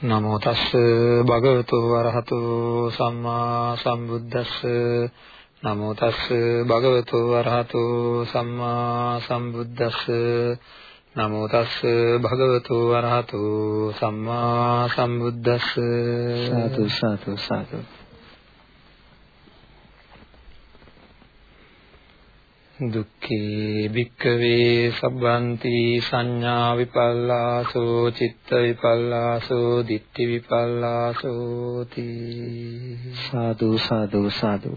නමෝ තස්ස භගවතු වරහතු සම්මා සම්බුද්දස්ස. නමෝ තස්ස භගවතු වරහතු සම්මා සම්බුද්දස්ස. නමෝ තස්ස භගවතු වරහතු සම්මා සම්බුද්දස්ස. සාදු සාදු සාදු. දුක්ඛේ භික්ඛවේ සබ්බන්ති සංඥා විපල්ලාසෝ චිත්ත විපල්ලාසෝ ditthi විපල්ලාසෝ තී සාදු සාදු සාදු.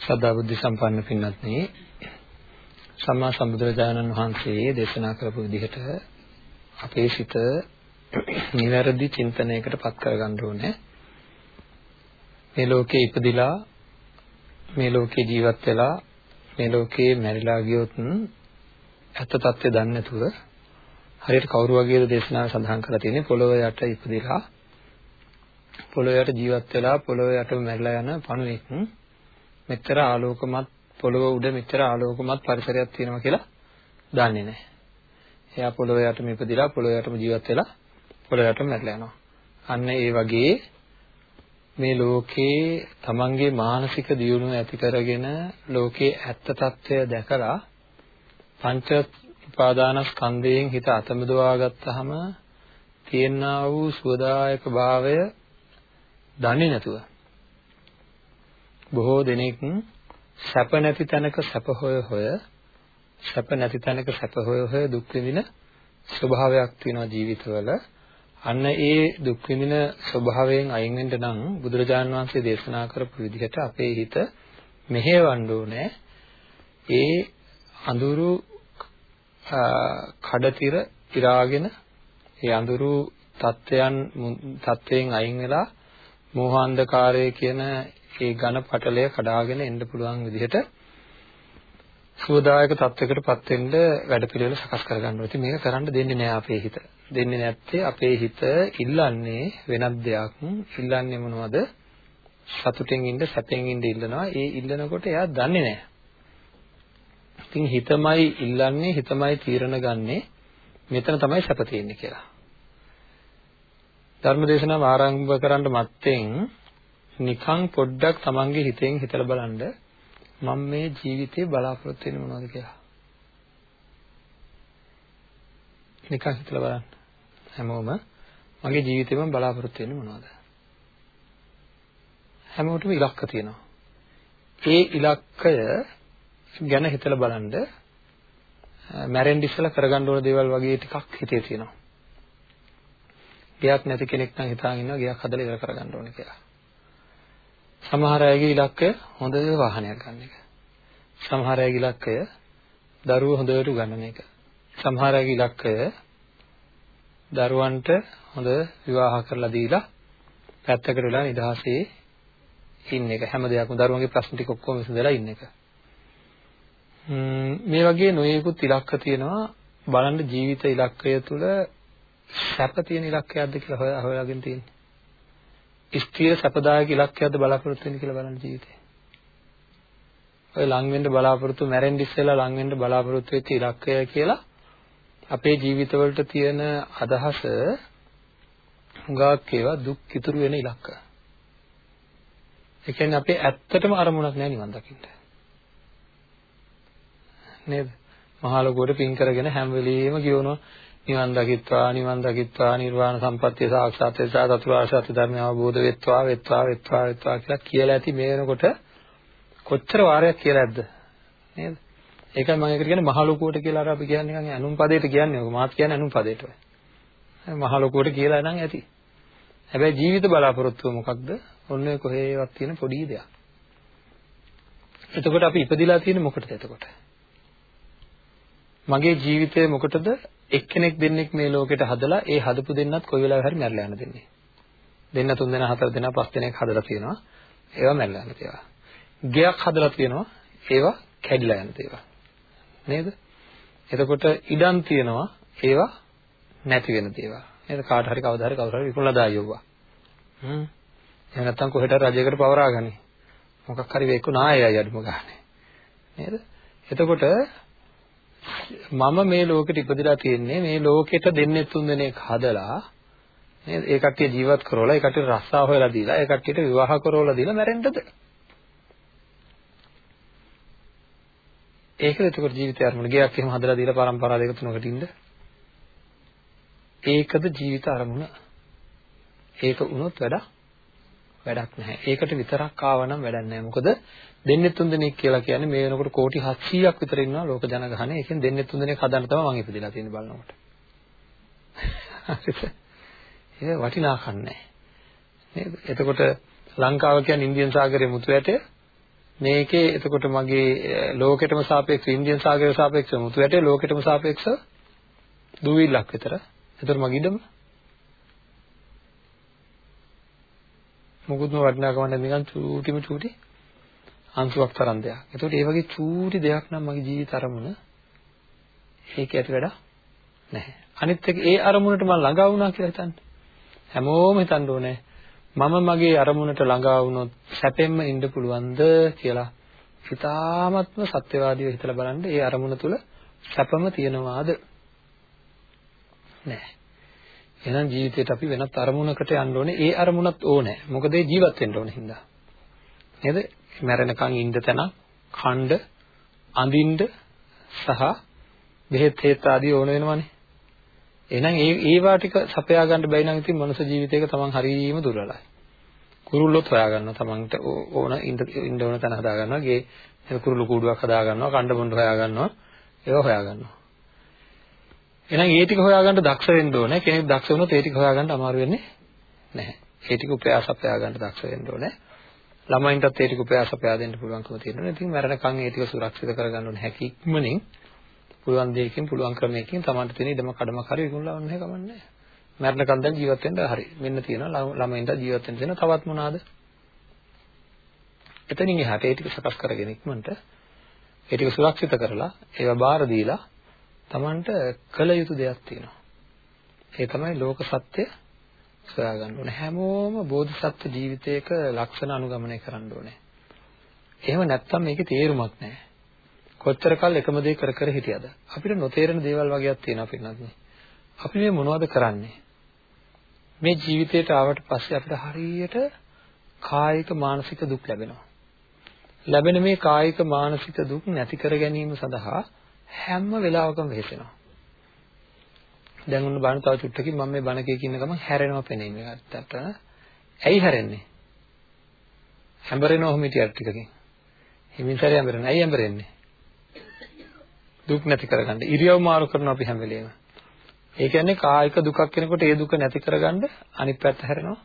සදා බුද්ධ සම්පන්න පින්වත්නි සම්මා සම්බුදුරජාණන් වහන්සේ දේශනා කරපු විදිහට අපේ සිත නිවැරදි චින්තනයකට පත් කරගන්න ඕනේ මේ ලෝකේ ඉපදිලා මේ ලෝකේ ජීවත් වෙලා මේ ලෝකේ මැරිලා ගියොත් ඇත්ත తත්වය දන්නේ නැතුව හරියට කවුරු වගේද දේශනාව සඳහන් කරලා තියෙන්නේ පොළොව යට ඉපදිලා පොළොව යට ජීවත් වෙලා පොළොව යටම මැරිලා යන පණුවෙක් මෙච්චර ආලෝකමත් පොළොව උඩ මෙච්චර ආලෝකමත් පරිසරයක් තියෙනවා කියලා දන්නේ නැහැ. එයා පොළොව යටම ඉපදිලා පොළොව යටම ජීවත් වෙලා පොළොව යටම මැරිලා යනවා. අන්න ඒ වගේ මේ ලෝකේ තමන්ගේ මානසික දියුණුව ඇති කරගෙන ලෝකේ ඇත්ත తත්වය දැකලා පංච උපාදානස්කන්ධයෙන් හිත අතමදවා ගත්තාම තියෙනා වූ සුවදායක භාවය දන්නේ නැතුව බොහෝ දෙනෙක් සැප නැති තැනක සැප හොය හොය සැප නැති තැනක සැප හොය හොය දුක් විඳින ස්වභාවයක් තියෙනවා ජීවිතවල. අන්න ඒ දුක් විඳින ස්වභාවයෙන් අයින් වෙන්න නම් බුදුරජාණන් වහන්සේ දේශනා කරපු විදිහට අපේ හිත මෙහෙවන්න ඕනේ. ඒ අඳුරු කඩතිර ඉරාගෙන ඒ අඳුරු තත්වයන් තත්වයෙන් අයින් වෙලා මෝහාන්ධකාරය කියන ඒ ඝන පටලය කඩාගෙන එන්න පුළුවන් විදිහට සුවදායක තත්වයකටපත් වෙන්න වැඩපිළිවෙල සකස් කරගන්න ඕනේ. ඉතින් මේක කරන්න දෙන්නේ නැහැ අපේ හිත. දෙන්නේ නැත්තේ අපේ හිත ඉල්ලන්නේ වෙනත් දෙයක්. ඉල්ලන්නේ මොනවද? සතුටෙන් ඉන්න, සැපෙන් ඉන්න ඉල්ලනවා. ඒ ඉල්ලනකොට එයා දන්නේ නැහැ. ඉතින් හිතමයි ඉල්ලන්නේ, හිතමයි තීරණ ගන්නේ මෙතන තමයි සැප තියෙන්නේ කියලා. ධර්මදේශනාව ආරම්භ කරන්න මත්තෙන් නිකන් පොඩ්ඩක් තමන්ගේ හිතෙන් හිතලා බලන්න මම මේ ජීවිතේ බලාපොරොත්තු වෙන්නේ මොනවද කියලා. නිකන් හිතලා බලන්න. හැමෝම මගේ ජීවිතේ මම බලාපොරොත්තු වෙන්නේ මොනවද? හැමෝටම ඉලක්ක තියෙනවා. ඒ ඉලක්කය ගැන හිතලා බලන්න මැරෙන්න ඉස්සලා කරගන්න ඕන දේවල් වගේ ටිකක් හිතේ තියෙනවා. ගයක් නැති කෙනෙක් නම් හිතාගෙන ඉන්නවා ගයක් හදලා ඉවර කරගන්න ඕනේ කියලා. සමහර අයගේ ඉලක්කය හොඳ වාහනයක් ගන්න එක. සමහර අයගේ ඉලක්කය දරුවෝ හොඳට උගන්වන එක. සමහර අයගේ ඉලක්කය දරුවන්ට හොඳ විවාහ කරලා දීලා පැත්තකට වෙලා නිදහසේ ඉන්න එක. හැම දෙයක්ම දරුවන්ගේ ප්‍රශ්න ටික ඔක්කොම විසඳලා ඉන්න එක. මේ වගේ නොයෙකුත් ඉලක්ක තියෙනවා බලන්න ජීවිත ඉලක්කය තුළ සැප තියෙන ඉලක්කයක්ද කියලා හොයාගෙන තියෙන්නේ. ස්ථිර සැපදායක ඉලක්කයක්ද බලාපොරොත්තු වෙන්නේ කියලා බලන්න ජීවිතේ. ඔය ලං වෙන්න බලාපොරොත්තු මැරෙන්න ඉස්සෙල්ලා ලං වෙන්න බලාපොරොත්තු වෙච්ච ඉලක්කය කියලා අපේ ජීවිතවලට තියෙන අදහස හුඟක් ඒවා දුක් ඉතුරු වෙන ඉලක්ක. ඒ කියන්නේ අපේ ඇත්තටම අරමුණක් නෑ නිවන් දකින්න. නේද? මහා ලොකුවට පින් කරගෙන හැම වෙලෙම කියවනවා නිවන් දකිත්වා නිවන් දකිත්වා නිර්වාණ සම්පත්තිය සාක්ෂාත් වෙත්වා චතුරාර්ය සත්‍ය ධර්මය අවබෝධ වෙත්වා වෙත්වා වෙත්වා වෙත්වා කියලා කියලා ඇති මේ වෙනකොට කොච්චර වාරයක් කියලා ඇද්ද? නේද? ඒකයි මම ඒකට කියන්නේ මහ ලොකුවට කියලා අර අපි කියන්නේ නිකන් අනුන් පදයට කියන්නේ ඔක. මාත් කියන්නේ අනුන් පදයට ඔය. මහ ලොකුවට කියලා නම් ඇති. හැබැයි ජීවිත බලාපොරොත්තුව මොකක්ද? ඔන්න ඔය කොහේවත් තියෙන පොඩි දෙයක්. එතකොට අපි ඉපදිලා තියෙන්නේ මොකටද එතකොට? මගේ ජීවිතය මොකටද? එක්කෙනෙක් දෙන්නෙක් මේ ලෝකෙට හදලා ඒ හදපු දෙන්නත් කොයි වෙලාවෙ හරි මැරලා යන දෙන්නේ. දෙන්න තුන් දෙනා හතර දෙනා පස් දෙනෙක් හදලා තියෙනවා. ඒවා මැරලා යන ඒවා. ගෙයක් හදලා තියෙනවා. ඒවා කැඩිලා යන ඒවා. නේද? එතකොට ඉඩම් තියෙනවා. ඒවා නැති වෙන දේවල්. නේද? කාට හරි කවදා හරි කවුරු හරි විකුණලා දායෝවා. හ්ම්. එහෙම නැත්නම් කොහෙට රජයකට පවරාගනි. මොකක් හරි වෙක්කු නායයයි අඩුම ගානේ. නේද? එතකොට මම මේ ලෝකෙට ඉපදිලා තියෙන්නේ මේ ලෝකෙට දෙන්නේ තුන් දෙනෙක් හදලා නේද? ඒ කට්ටිය ජීවත් කරවලා ඒ කට්ටියට රස්සා හොයලා දීලා ඒ කට්ටියට විවාහ කරවලා දීලා මැරෙන්නද? ඒකද එතකොට ජීවිතය අරමුණ. ගයක් එහෙම හදලා දීලා පරම්පරා දෙක තුනකට ඉන්න. ඒකද ජීවිත අරමුණ. ඒක වුණොත් වැඩක් වැඩක් නැහැ. ඒකට විතරක් ආවනම් වැඩක් නැහැ. මොකද දෙන්නේ තුන් දෙනෙක් කියලා කියන්නේ මේ වෙනකොට කෝටි 700ක් විතර ඉන්නවා ලෝක ජනගහනය. ඒකෙන් දෙන්නේ තුන් දෙනෙක් හදන්න තමයි මම ඉපදිලා තියෙන්නේ බලනකොට. හරිද? ඒක වටිනාකම් නැහැ. නේද? එතකොට ලංකාව කියන්නේ ඉන්දියන් සාගරයේ මුතු ඇටය. මේකේ එතකොට මගේ ලෝකෙටම සාපේක්ෂව ඉන්දියන් සාගරයට සාපේක්ෂව මුතු ඇටය ලෝකෙටම සාපේක්ෂව දුවිල්ලක් විතර. එතකොට මගේ ඉඩම මොකුත්ම වටිනාකමක් නැති නිකන් චූටිම චූටි අංශුවක් තරම් දෙයක්. එතකොට ඒ වගේ චූටි දෙයක් නම් මගේ ජීවිත අරමුණ ඒක ඇති වැඩ නැහැ. අනිත් එක ඒ අරමුණට මම ළඟා වුණා කියලා හිතන්න. හැමෝම හිතන්න ඕනේ මම මගේ අරමුණට ළඟා වුණොත් සැපෙන්න ඉන්න පුළුවන්ද කියලා. හිතාමත්ම සත්‍යවාදීව හිතලා බලන්න ඒ අරමුණ තුල සැපම තියනවාද? නැහැ. එහෙනම් ජීවිතේට අපි වෙනත් අරමුණකට යන්න ඕනේ. ඒ අරමුණත් ඕනේ. මොකද ඒ ජීවත් වෙන්න ඕනේ හින්දා. නේද? මැරෙනකන් ඉන්න තැන, ඛණ්ඩ, අඳින්න සහ බෙහෙත් හේත් ආදී ඕන වෙනවනේ. එහෙනම් ඒ ඒවා ටික සපයා ගන්න බැයි නම් ඉතින් මනුෂ්‍ය ජීවිතයක තමන් හරීම දුර්වලයි. කුරුල්ලොත් හොයා ගන්නවා තමන්ට ඕන ඉන්න ඕන තැන හදා ගන්නවා. ගේ කුරුළු කූඩුවක් හදා ගන්නවා, කණ්ඩ බොණ්ඩ හොයා ගන්නවා. ඒවා හොයා ගන්නවා. එහෙනම් ඒ ටික හොයාගන්න දක්ෂ වෙන්න ඕනේ. කෙනෙක් දක්ෂ වුණොත් ඒ ටික හොයාගන්න අමාරු වෙන්නේ නැහැ. ඒ ටික උපයාස අපයා ගන්න දක්ෂ වෙන්න ඕනේ. ළමයින්ටත් ඒ ටික උපයාස අපයා දෙන්න පුළුවන්කම තියෙනවා. ඉතින් මරණකම් ඒ ටික සුරක්ෂිත කරගන්න ඕනේ හැකි ඉක්මනින් පුළුවන් දෙයකින් පුළුවන් ක්‍රමයකින් Tamanට තියෙන ඉඩම කඩම හරි විකුණලා වන්න නැහැ කමන්නේ. මරණකම් දැන් ජීවත් වෙන්න හරි. මෙන්න තියෙනවා ළමයින්ට ජීවත් වෙන්න තියෙන තවත් මොනවාද? එතනින් එහාට ඒ ටික සකස් කරගෙන ඉක්මනට ඒ ටික සුරක්ෂිත කරලා ඒවා බාර දීලා Tamanට කළ යුතු දෙයක් තියෙනවා. ඒ තමයි ලෝක සත්‍ය සොයා ගන්න ඕනේ. හැමෝම බෝධිසත්ව ජීවිතයක ලක්ෂණ අනුගමනය කරන්න ඕනේ. එහෙම නැත්නම් මේකේ තේරුමක් නැහැ. කොච්චර කල් එකම දේ කර කර හිටියද? අපිට නොතේරෙන දේවල් වගේක් තියෙනවා පින්නත් අපි මේ මොනවද කරන්නේ? මේ ජීවිතයට ආවට පස්සේ අපිට හරියට කායික මානසික දුක් ලැබෙනවා. ලැබෙන මේ කායික මානසික දුක් නැති කර ගැනීම සඳහා හැම වෙලාවකම වෙහෙසෙනවා. දැන් ඔන්න බලන්න තව චුට්ටකින් මම මේ බණ කියකින්න ගමන් හැරෙනවා පෙනේ මේකට. ඇයි හැරෙන්නේ? හැඹරෙනවා ඔහොම හිටියට ටිකකින්. හිමින්තරය හැඹරෙනවා. ඇයි හැඹරෙන්නේ? දුක් නැති කරගන්න. ඉරියව් මාරු කරනවා අපි හැම වෙලේම. ඒ කියන්නේ කායික දුකක් කෙනෙකුට ඒ දුක නැති කරගන්න අනිත් පැත්ත හැරෙනවා.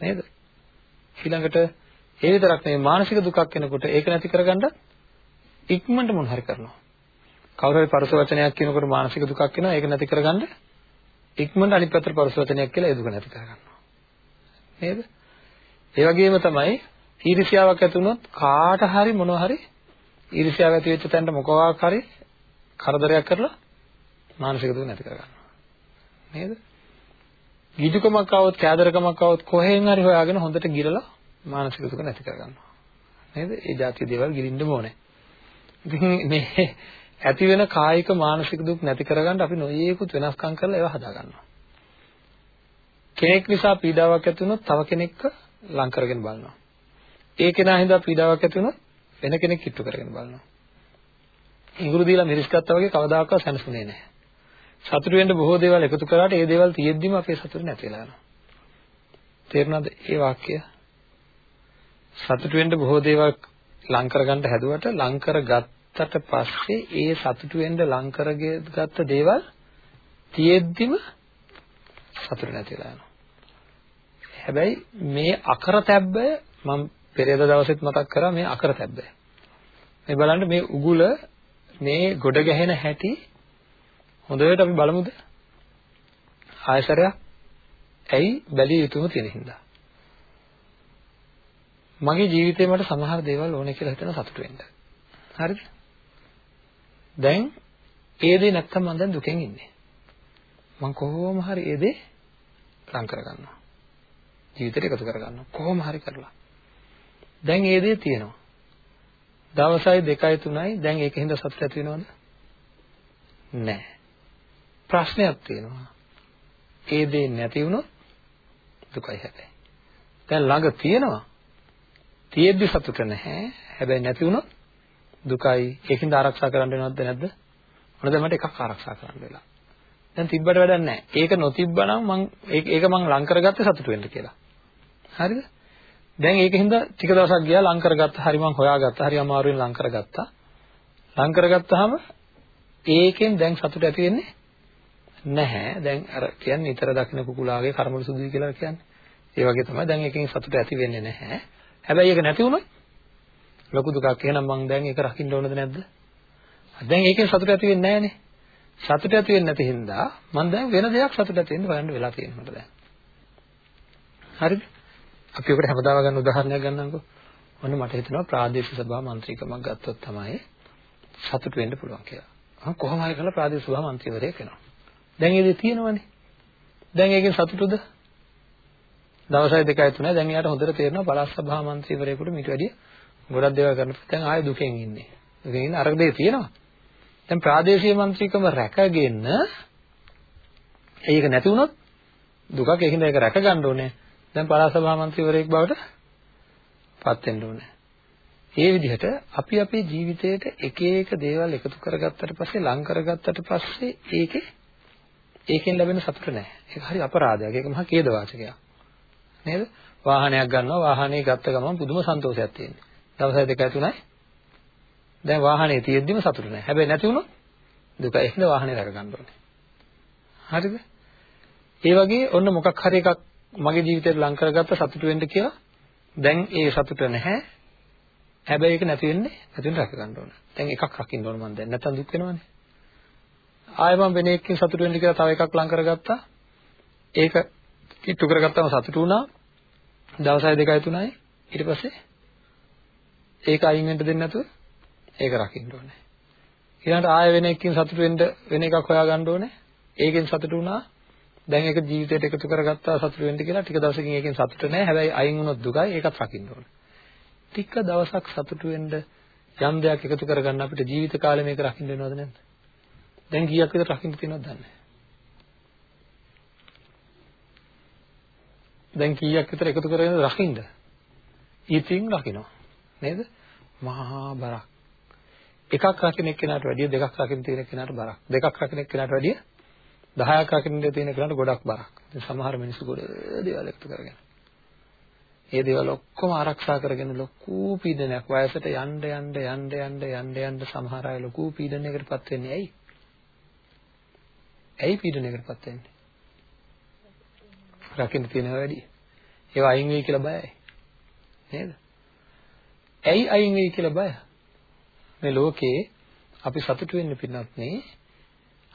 නේද? ඊළඟට ඒ විතරක් නෙවෙයි මානසික දුකක් කෙනෙකුට ඒක නැති කරගන්න ඉක්මනට මොන හරි කරනවා. කවුරු හරි පරස වචනයක් කියනකොට මානසික දුකක් එනවා. ඒක නැති කරගන්න ඉක්මනට අනිත් පැත්තට පරස වචනයක් කියලා ඒ දුක නැති කරගන්නවා. නේද? ඒ වගේම තමයි ඊර්ෂ්‍යාවක් ඇති වුණොත් කාට හරි මොනවා හරි ඊර්ෂ්‍යාව ඇති වෙච්ච තැනට මොකවාක් හරි කරදරයක් කරලා මානසික දුක නැති කරගන්නවා. නේද? ගිජුකමක් આવොත් කෑදරකමක් આવොත් කොහෙන් හරි හොයාගෙන හොඳට ගිරලා මානසික දුක නැති කරගන්නවා. නේද? ඒ જાතිය දේවල් ගිරින්න ඕනේ ඉතින් මේ ඇති වෙන කායික මානසික දුක් නැති කරගන්න අපි නොයේකුත් වෙනස්කම් කරලා ඒවා හදා ගන්නවා. කෙනෙක් නිසා පීඩාවක් ඇති වුණොත් තව කෙනෙක්ව ලං කරගෙන බලනවා. ඒ කෙනා හින්දා පීඩාවක් ඇති වුණොත් වෙන කෙනෙක් කිට්ටු කරගෙන බලනවා. ඉඟුරු දීලා මිරිස් ගත්තා වගේ කවදාකවත් සැනසුනේ නැහැ. සතුටු වෙන්න බොහෝ දේවල් එකතු කරාට ඒ දේවල් තියෙද්දිම අපේ සතුට නැති වෙලා යනවා. තේරුණාද ඒ වාක්‍යය? සතුටු වෙන්න බොහෝ දේවල් ලං කරගන්න හැදුවට ලං කරගත් ගත්තට පස්සේ ඒ සතුටු වෙන්න ලං කරගත්ත දේවල් තියෙද්දිම සතුට නැතිලා යනවා. හැබැයි මේ අකරතැබ්බය මම පෙරේද දවසෙත් මතක් කරා මේ අකරතැබ්බය. මේ බලන්න මේ උගුල මේ ගොඩ ගැහෙන හැටි හොඳට අපි බලමුද? ආයසරයක් ඇයි බැලිය යුතුම තියෙන හින්දා. මගේ ජීවිතේ මට සමහර දේවල් ඕනේ කියලා හිතන සතුට වෙන්න. හරිද? දැන් ඒ දේ නැත්තම් මම දැන් දුකෙන් ඉන්නේ. මම කොහොම හරි ඒ දේ ලං කරගන්නවා. ජීවිතේට එකතු කරගන්නවා. කොහොම හරි කරලා. දැන් ඒ දේ තියෙනවා. දවසයි 2යි 3යි දැන් ඒකින්ද සතුට ඇති වෙනවද? නැහැ. ප්‍රශ්නයක් තියෙනවා. ඒ දේ නැති වුණොත් දුකයි හැබැයි. දැන් ළඟ තියෙනවා. තියෙද්දි සතුට නැහැ. හැබැයි නැති වුණොත් දුකයි. ඒකින්ද ආරක්ෂා කරන්න වෙනවද නැද්ද? මොනද මට එකක් ආරක්ෂා කරන්න වෙලා. දැන් තිබ්බට වැඩක් නැහැ. ඒක නොතිබ්බනම් මං ඒක මං ලං කරගත්තේ සතුට වෙන්න කියලා. හරිද? දැන් ඒකින්ද ටික දවසක් ගියා ලං කරගත්තා. හරි මං හොයාගත්තා. හරි අමාරුවෙන් ලං කරගත්තා. ලං කරගත්තාම ඒකෙන් දැන් සතුට ඇති වෙන්නේ නැහැ. දැන් අර කියන්නේ නිතර දකින්න කුකුලාගේ කර්මවල සුදුයි කියලා කියන්නේ. ඒ වගේ තමයි දැන් එකකින් සතුට ඇති වෙන්නේ නැහැ. හැබැයි ඒක නැති වුණොත් ලොකු දුකක්. එහෙනම් මං දැන් ඒක රකින්න ඕනද නැද්ද? දැන් ඒකෙන් සතුට ඇති වෙන්නේ නැහනේ. සතුට ඇති වෙන්නේ නැති හින්දා මං දැන් වෙන දෙයක් සතුට ඇති වෙන්න හොයන්න වෙලා තියෙනවා දැන්. හරිද? අපි ඔකට හැමදාම ගන්න උදාහරණයක් ගන්නම්කෝ. ඔන්න මට හිතෙනවා ප්‍රාදේශීය සභා මන්ත්‍රීකමක් ගත්තොත් තමයි සතුට වෙන්න පුළුවන් කියලා. මම කොහොම හරි කරලා ප්‍රාදේශීය සභා මන්ත්‍රීවරයෙක් වෙනවා. දැන් ඒ දේ තියෙනවනේ. දැන් ඒකෙන් සතුටුද? දවසයි දෙකයි තුනයි දැන් යාට හොඳට තේරෙනවා පළාත් සභා මන්ත්‍රීවරයෙකුට මීට වැඩිය ගොඩක් දේවල් කරනකොට දැන් ආයෙ දුකෙන් ඉන්නේ. දුකෙන් ඉන්න අර දේ තියෙනවා. දැන් ප්‍රාදේශීය මන්ත්‍රීකම රැකගෙන ඒක නැති වුණොත් දුකක් ඒකින්ද ඒක රැක ගන්න ඕනේ. දැන් පළාත් සභා මන්ත්‍රීවරයෙක් බවට පත් වෙන්න ඕනේ. ඒ විදිහට අපි අපේ ජීවිතේට එක එක දේවල් එකතු කරගත්තට පස්සේ ලං කරගත්තට පස්සේ ඒකේ ඒකෙන් ලැබෙන සතුට නැහැ. ඒක හරි අපරාධයක්. ඒක මහා ඛේද වාචකයක්. නේද? වාහනයක් ගන්නවා වාහනේ ගත්ත ගමන් පුදුම සන්තෝෂයක් තියෙනවා. දවසයි දෙකයි තුනයි දැන් වාහනේ තියෙද්දිම සතුට නැහැ. හැබැයි නැති වුණොත් දුකයි. එහෙනම් වාහනේ රැක ගන්න ඕනේ. හරිද? ඒ වගේ ඔන්න මොකක් හරි එකක් මගේ ජීවිතේට ලං කරගත්ත සතුට වෙන්න කියලා දැන් ඒ සතුට නැහැ. හැබැයි ඒක නැති වෙන්නේ නැති වෙන රැක ගන්න ඕන. දැන් එකක් රකින්න ඕන මම දැන් නැත්තම් දුක් වෙනවනේ. ආයෙ මම වෙන එකකින් සතුට වෙන්න කියලා තව එකක් ලං කරගත්තා. ඒක කිට්ටු කරගත්තම සතුට වුණා. දවසයි දෙකයි තුනයි ඊට පස්සේ ඒක අයින් වෙන්න දෙන්නේ නැතුව ඒක රකින්න ඕනේ. ඊළඟට ආයෙ වෙන එකකින් සතුට වෙන්න වෙන එකක් හොයාගන්න ඕනේ. ඒකෙන් සතුට වුණා. දැන් ඒක ජීවිතයට එකතු කරගත්තා සතුට වෙන්න කියලා ටික දවසකින් ඒකෙන් සතුට නැහැ. හැබැයි අයින් වුණොත් දුකයි. ඒකත් රකින්න ඕනේ. ටික දවසක් සතුට වෙන්න යම් දෙයක් එකතු කරගන්න අපිට ජීවිත කාලෙ මේක රකින්න වෙනවද නැද්ද? දැන් කීයක් විතර රකින්න තියෙනවද දන්නේ දැන් කීයක් විතර එකතු කරගෙන රකින්න? ඊතින් රකින්නවා. නේද? මහා බරක්. එකක් රකින්න එක්කෙනාට වැඩිය දෙකක් රකින්න තියෙන කෙනාට බරක්. දෙකක් රකින්න එක්කෙනාට වැඩිය 10ක් රකින්න තියෙන කෙනාට ගොඩක් බරක්. ඉතින් සමහර මිනිස්සු ගොඩ දේවල් එකතු කරගෙන. ඒ දේවල් ඔක්කොම ආරක්ෂා කරගෙන ලොකු පීඩනයක් වයසට යන්න යන්න යන්න යන්න යන්න යන්න සමහර අය ලොකු පීඩනයකටපත් වෙන්නේ ඇයි? ඇයි පීඩනයකටපත් වෙන්නේ? රකින්න තියෙනවා වැඩි. ඒවා අයින් වෙයි කියලා බයයි. නේද? ඇයි අයින් වෙයි කියලා බය? මේ ලෝකේ අපි සතුටු වෙන්න පින්නත් නේ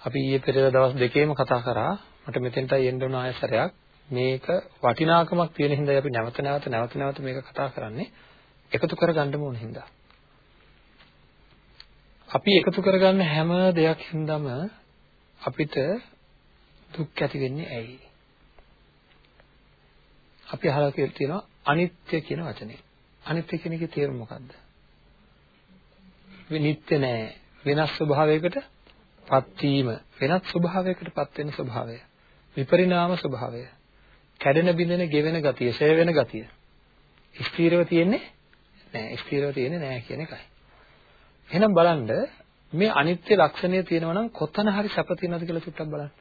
අපි ඊයේ පෙරේද දවස් දෙකේම කතා කරා මට මෙතෙන්ටයි එන්න ඕන ආයසරයක් මේක වටිනාකමක් තියෙන හින්දායි අපි නැවත නැවත නැවත නැවත මේක කතා කරන්නේ එකතු කරගන්න ඕන හින්දා අපි එකතු කරගන්න හැම දෙයක් හින්දාම අපිට දුක් ඇති වෙන්නේ ඇයි? අපි අහලා තියෙනවා අනිත්‍ය කියන වචනේ. අනිත්‍ය කියන එකේ තේරුම මොකද්ද? නිත්‍ය නෑ. වෙනස් ස්වභාවයකට පත් වීම, වෙනස් ස්වභාවයකට පත් වෙන ස්වභාවය. විපරිණාම ස්වභාවය. කැඩෙන බිඳෙන ගෙවෙන ගතිය, ෂය වෙන ගතිය. ස්ථීරව තියෙන්නේ නෑ. ස්ථීරව තියෙන්නේ නෑ කියන එකයි. එහෙනම් බලන්න මේ අනිත්‍ය ලක්ෂණය තියෙනවා නම් කොතන හරි සැප තියෙනවද කියලා චුට්ටක් බලන්න.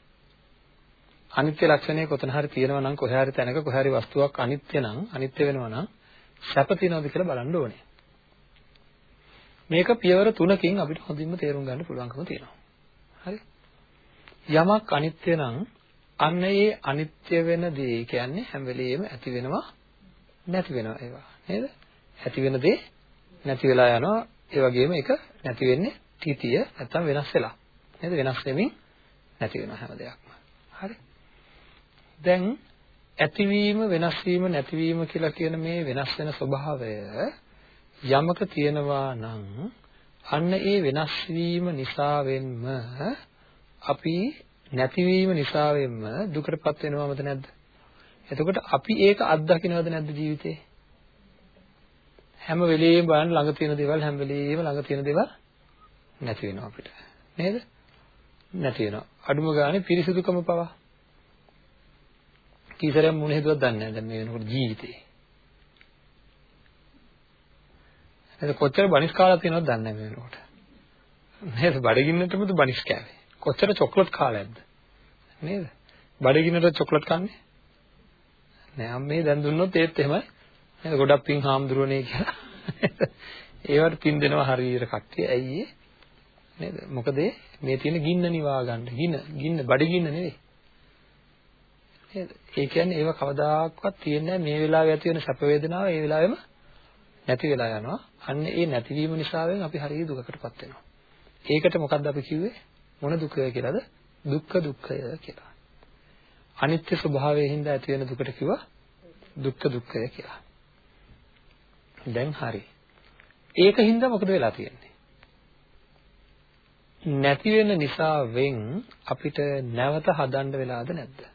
අනිත්‍ය ලක්ෂණය කොතන හරි තියෙනවා නම් කොහේ හරි තැනක කොහේ හරි වස්තුවක් අනිත්‍ය නම් අනිත්‍ය වෙනවා නම් සැප තියෙනවද කියලා බලන්න ඕනේ. මේක පියවර තුනකින් අපිට හොඳින්ම තේරුම් ගන්න පුළුවන්කම තියෙනවා. හරි? යමක් අනිත්‍ය නම් අන්න ඒ අනිත්‍ය වෙන දේ කියන්නේ හැම වෙලෙම ඇති වෙනවා නැති වෙනවා ඒවා නේද? ඇති වෙන දේ නැති වෙලා යනවා ඒ වගේම ඒක නැති වෙන්නේ තීතිය නැත්තම් වෙනස් වෙලා. නේද? වෙනස් වෙමින් නැති වෙනවා හැම දෙයක්ම. හරි. දැන් ඇතිවීම වෙනස් වීම නැතිවීම කියලා කියන මේ වෙනස් වෙන ස්වභාවය යමක තියෙනවා නම් අන්න ඒ වෙනස් වීම නිසාවෙන්ම අපි නැතිවීම නිසාවෙන්ම දුකටපත් වෙනවමද නැද්ද? එතකොට අපි ඒක අත්දකින්නවද නැද්ද ජීවිතේ? හැම වෙලෙම බලන්න ළඟ තියෙන දේවල් හැම වෙලෙම ළඟ තියෙන දේවල් නැති වෙනවා අපිට. නේද? නැති වෙනවා. අඩුම ගානේ පිරිසිදුකම පවා. කීසරයක් මුණ හේතුවක් දන්නේ නැහැ දැන් මේ වෙනකොට ජීවිතේ. නේද කොච්චර බනිස් කාලා තියෙනවද දන්නේ නැහැ මේ වෙනකොට. නේද බඩගින්නටමද බනිස් කෑවේ. කොච්චර චොක්ලට් කාලයක්ද? නේද? බඩගින්නට චොක්ලට් කන්නේ? නෑ මේ දැන් දුන්නොත් ඒත් එහෙමයි. නේද ගොඩක් පින් හාමුදුරනේ කියලා. ඒවට පින් දෙනවා හරියට කට්ටිය. ඇයි ඒ? නේද? මොකද මේ තියෙන ගින්න නිවා ගන්න. ගින්න ගින්න බඩගින්න නෙවෙයි. නේද? ඒ කියන්නේ ඒව කවදාකවත් තියෙන්නේ මේ වෙලාවේ ඇති වෙන සැප වේදනාව ඒ වෙලාවෙම නැති වෙලා යනවා. අන්න ඒ නැතිවීම නිසාවෙන් අපි හරිය දුකකටපත් වෙනවා. ඒකට මොකද්ද අපි කිව්වේ? මොන දුකය කියලාද? දුක්ඛ දුක්ඛය කියලා. අනිත්‍ය ස්වභාවයෙන් හින්දා ඇති වෙන දුකට කිව්වා දුක්ඛ දුක්ඛය කියලා. දැන් හරි. ඒකින්ද මොකද වෙලා තියෙන්නේ? නැති වෙන නිසාවෙන් අපිට නැවත හදන්න වෙලාද නැද්ද?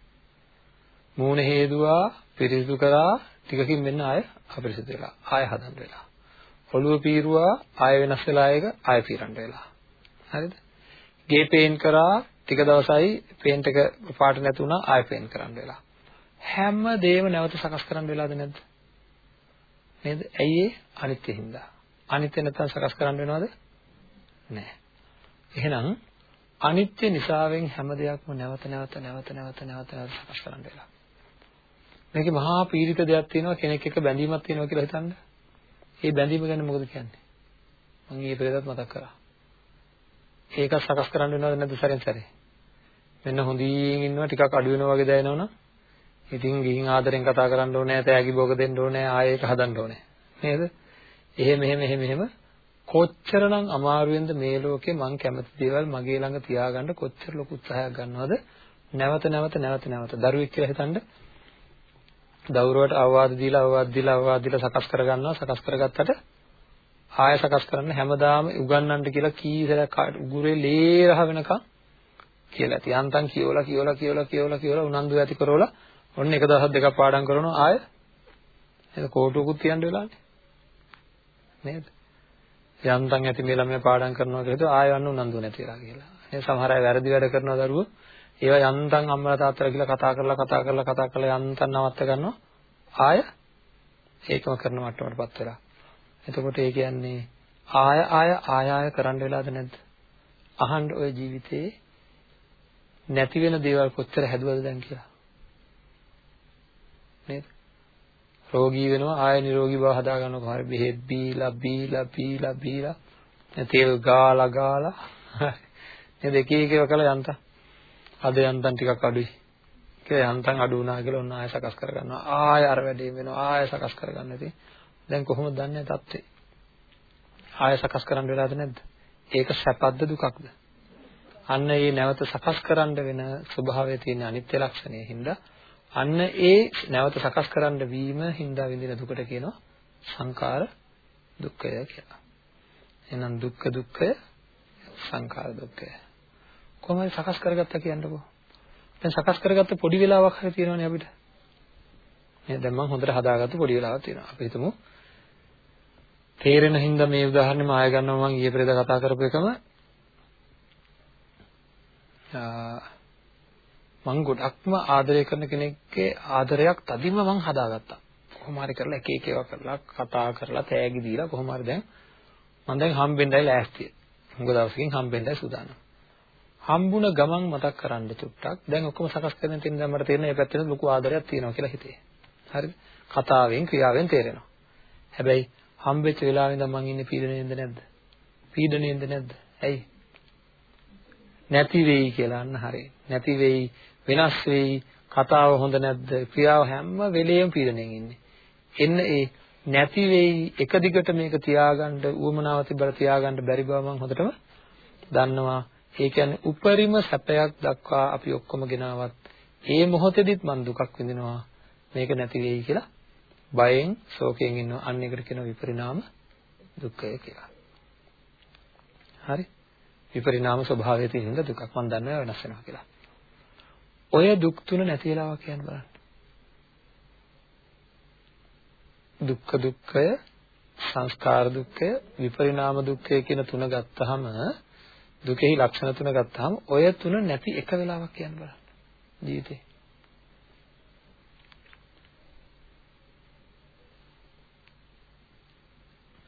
මූණ හේදුවා පිරිසිදු කරා ටිකකින් මෙන්න ආය අපිරිසිදු වෙලා ආය හදන්න වෙලා. ඔළුව පීරුවා ආය වෙනස් වෙලා ඒක ආය පීරන්න වෙලා. හරිද? ගේ පේන් කරා ටික දවසයි පේන්ට් එක පාට නැති වුණා ආය පේන් කරන්න වෙලා. හැම දෙයක්ම නැවත සකස් කරන්න වෙලාද නැද්ද? නේද? ඇයි ඒ අනිත්‍ය හින්දා. අනිත්‍ය නැත්නම් සකස් කරන්න වෙනවද? නැහැ. එහෙනම් අනිත්‍ය නිසාවෙන් හැම දෙයක්ම නැවත නැවත නැවත නැවත නැවත නැවත සකස් කරන්න වෙලා. මේකේ මහා පීඩිත දෙයක් තියෙනවා කෙනෙක් එක්ක බැඳීමක් තියෙනවා කියලා හිතන්න. ඒ බැඳීම ගැන මොකද කියන්නේ? මම ඊයේ පෙරේදත් මතක් කරා. ඒක සකස් කරන්න වෙනවද නැද්ද සැරෙන් සැරේ? මෙන්න හොඳින් ඉන්නවා ටිකක් අඩු වෙනවා වගේ දැනෙනවනම් ඉතින් ගිහින් ආදරෙන් කතා කරන්න ඕනේ තෑගි භෝග දෙන්න ඕනේ ආයෙ ඒක හදන්න ඕනේ නේද? එහෙම එහෙම එහෙම එහෙම කොච්චරනම් අමාරුවෙන්ද මේ ලෝකේ මං කැමති දේවල් මගේ ළඟ තියාගන්න කොච්චර ලොකු උත්සාහයක් ගන්නවද? නැවත නැවත නැවත නැවත දරුවෙක් කියලා හිතන්න දවුරුවට අවවාද දීලා අවවාද දීලා අවවාද දීලා සකස් කරගන්නවා සකස් කරගත්තට ආය සකස් කරන්න හැමදාම උගන්වන්නට කියලා කී සැරයක් උගුරේ ලේ රහ වෙනකන් කියලා ඇති. යන්තම් කියවලා කියවලා කියවලා කියවලා කියවලා උනන්දු ඇති කරවලා ඔන්න එක දවසක් දෙකක් පාඩම් කරනවා ආය එද කෝටුවකුත් තියන්න වෙලානේ. නේද? යන්තම් ඇති මේ ළමයා පාඩම් කරනවා කියලා හිතුවා ආය යන්න උනන්දු නැති වෙලා කියලා. ඒ සමහර අය වැරදි වැඩ කරනවා දරුවෝ ඒවා යන්තම් අම්මලා තාත්තලා කියලා කතා කරලා කතා කරලා කතා කරලා යන්තම් නවත්ත ගන්නවා. ආය ඒකම කරන මට්ටමටපත් වෙලා. එතකොට ඒ කියන්නේ ආය ආය ආය ආය කරන්න වෙලාද නැද්ද? අහන්න ඔය ජීවිතේ නැති වෙන දේවල් කොච්චර හැදුවද දැන් කියලා. නේද? රෝගී වෙනවා ආය නිරෝගී බව හදා ගන්න කොහරි බෙහෙත් බීලා බීලා බීලා බීලා. තෙල් ගාලා ගාලා. නේද? එක එක ඒවා කළා යන්තම්. අද යන්තම් ටිකක් අඩුයි. කියලා යන්තම් අඩු වුණා කියලා ඔන්න ආය සකස් කරගන්නවා. ආය අර වැඩේ වෙනවා. ආය සකස් කරගන්න ඉතින් දැන් කොහොමද දන්නේ තත්ත්වේ? ආය සකස් කරන්න වෙලාද නැද්ද? ඒක සැපද්ද දුකක්ද? අන්න ඒ නැවත සකස් කරන්න වෙන ස්වභාවය තියෙන අනිත්‍ය ලක්ෂණය හින්දා අන්න ඒ නැවත සකස් කරන්න වීම හින්දා විඳින දුකට කියනවා සංකාර දුක්ඛය කියලා. එහෙනම් දුක්ඛ දුක්ඛය සංකාර දුක්ඛය. කොහොමද සකස් කරගත්තා කියන්නකෝ. දැන් සකස් කරගත්ත පොඩි වෙලාවක් හරි තියෙනවනේ අපිට. නේද? දැන් මම හොඳට හදාගත්ත පොඩි වෙලාවක් තියෙනවා. අපි හිතමු තේරෙන හින්දා මේ උදාහරණෙම ආය ගන්නවා මම ඊයේ පෙරේද කතා කරපු එකම මම ගොඩක්ම ආදරය කරන කෙනෙක්ගේ ආදරයක් තදින්ම මම හදාගත්තා. කොහොම හරි කරලා එක එක ඒවා කරලා කතා කරලා තෑගි දීලා කොහොම හරි දැන් මම දැන් හම්බෙන්නයි ලෑස්තියි. මුග දවසකින් හම්බෙන්නයි සූදානම්. හම්බුණ ගමන් මතක් කරන්න චුට්ටක්. දැන් ඔක්කොම සකස් කරගෙන තියෙන දැන් මට තේරෙනවා මේ පැත්තේ ලොකු ආදරයක් තියෙනවා කියලා හිතේ. හරිද? කතාවෙන් ක්‍රියාවෙන් තේරෙනවා. හැබැයි හම්බෙච්ච වෙලාවෙ ඉඳන් මං ඉන්නේ පීඩනයෙන්ද නැද්ද? පීඩනයෙන්ද නැද්ද? ඇයි? නැති වෙයි කියලා අන්න හරි. නැති වෙයි, වෙනස් වෙයි, කතාව හොඳ නැද්ද? ක්‍රියාව හැම වෙලෙම පීඩණයෙන් ඉන්නේ. එන්න ඒ නැති වෙයි එක දිගට මේක තියාගන්න උවමනාව තිබලා තියාගන්න බැරි බව මම හොඳටම දන්නවා. ඒ කියන්නේ උපරිම සැපයක් දක්වා අපි ඔක්කොම ගෙනාවත් ඒ මොහොතේදීත් මම දුකක් විඳිනවා මේක නැති වෙයි කියලා බයෙන් ශෝකයෙන් ඉන්නවා අන්න එකට කියනවා විපරිණාම දුක්ඛය කියලා. හරි? විපරිණාම ස්වභාවයේ තියෙන දුකක් මම දන්නවා වෙනස් වෙනවා කියලා. ඔය දුක් තුන නැති වෙලාවක් කියන්න බලන්න. දුක්ඛ දුක්ඛය සංස්කාර දුක්ඛය විපරිණාම දුක්ඛය කියන තුන ගත්තාම දුකෙහි ලක්ෂණ තුන ගත්තාම ඔය තුන නැති එක වෙලාවක් කියන්න බලන්න ජීවිතේ.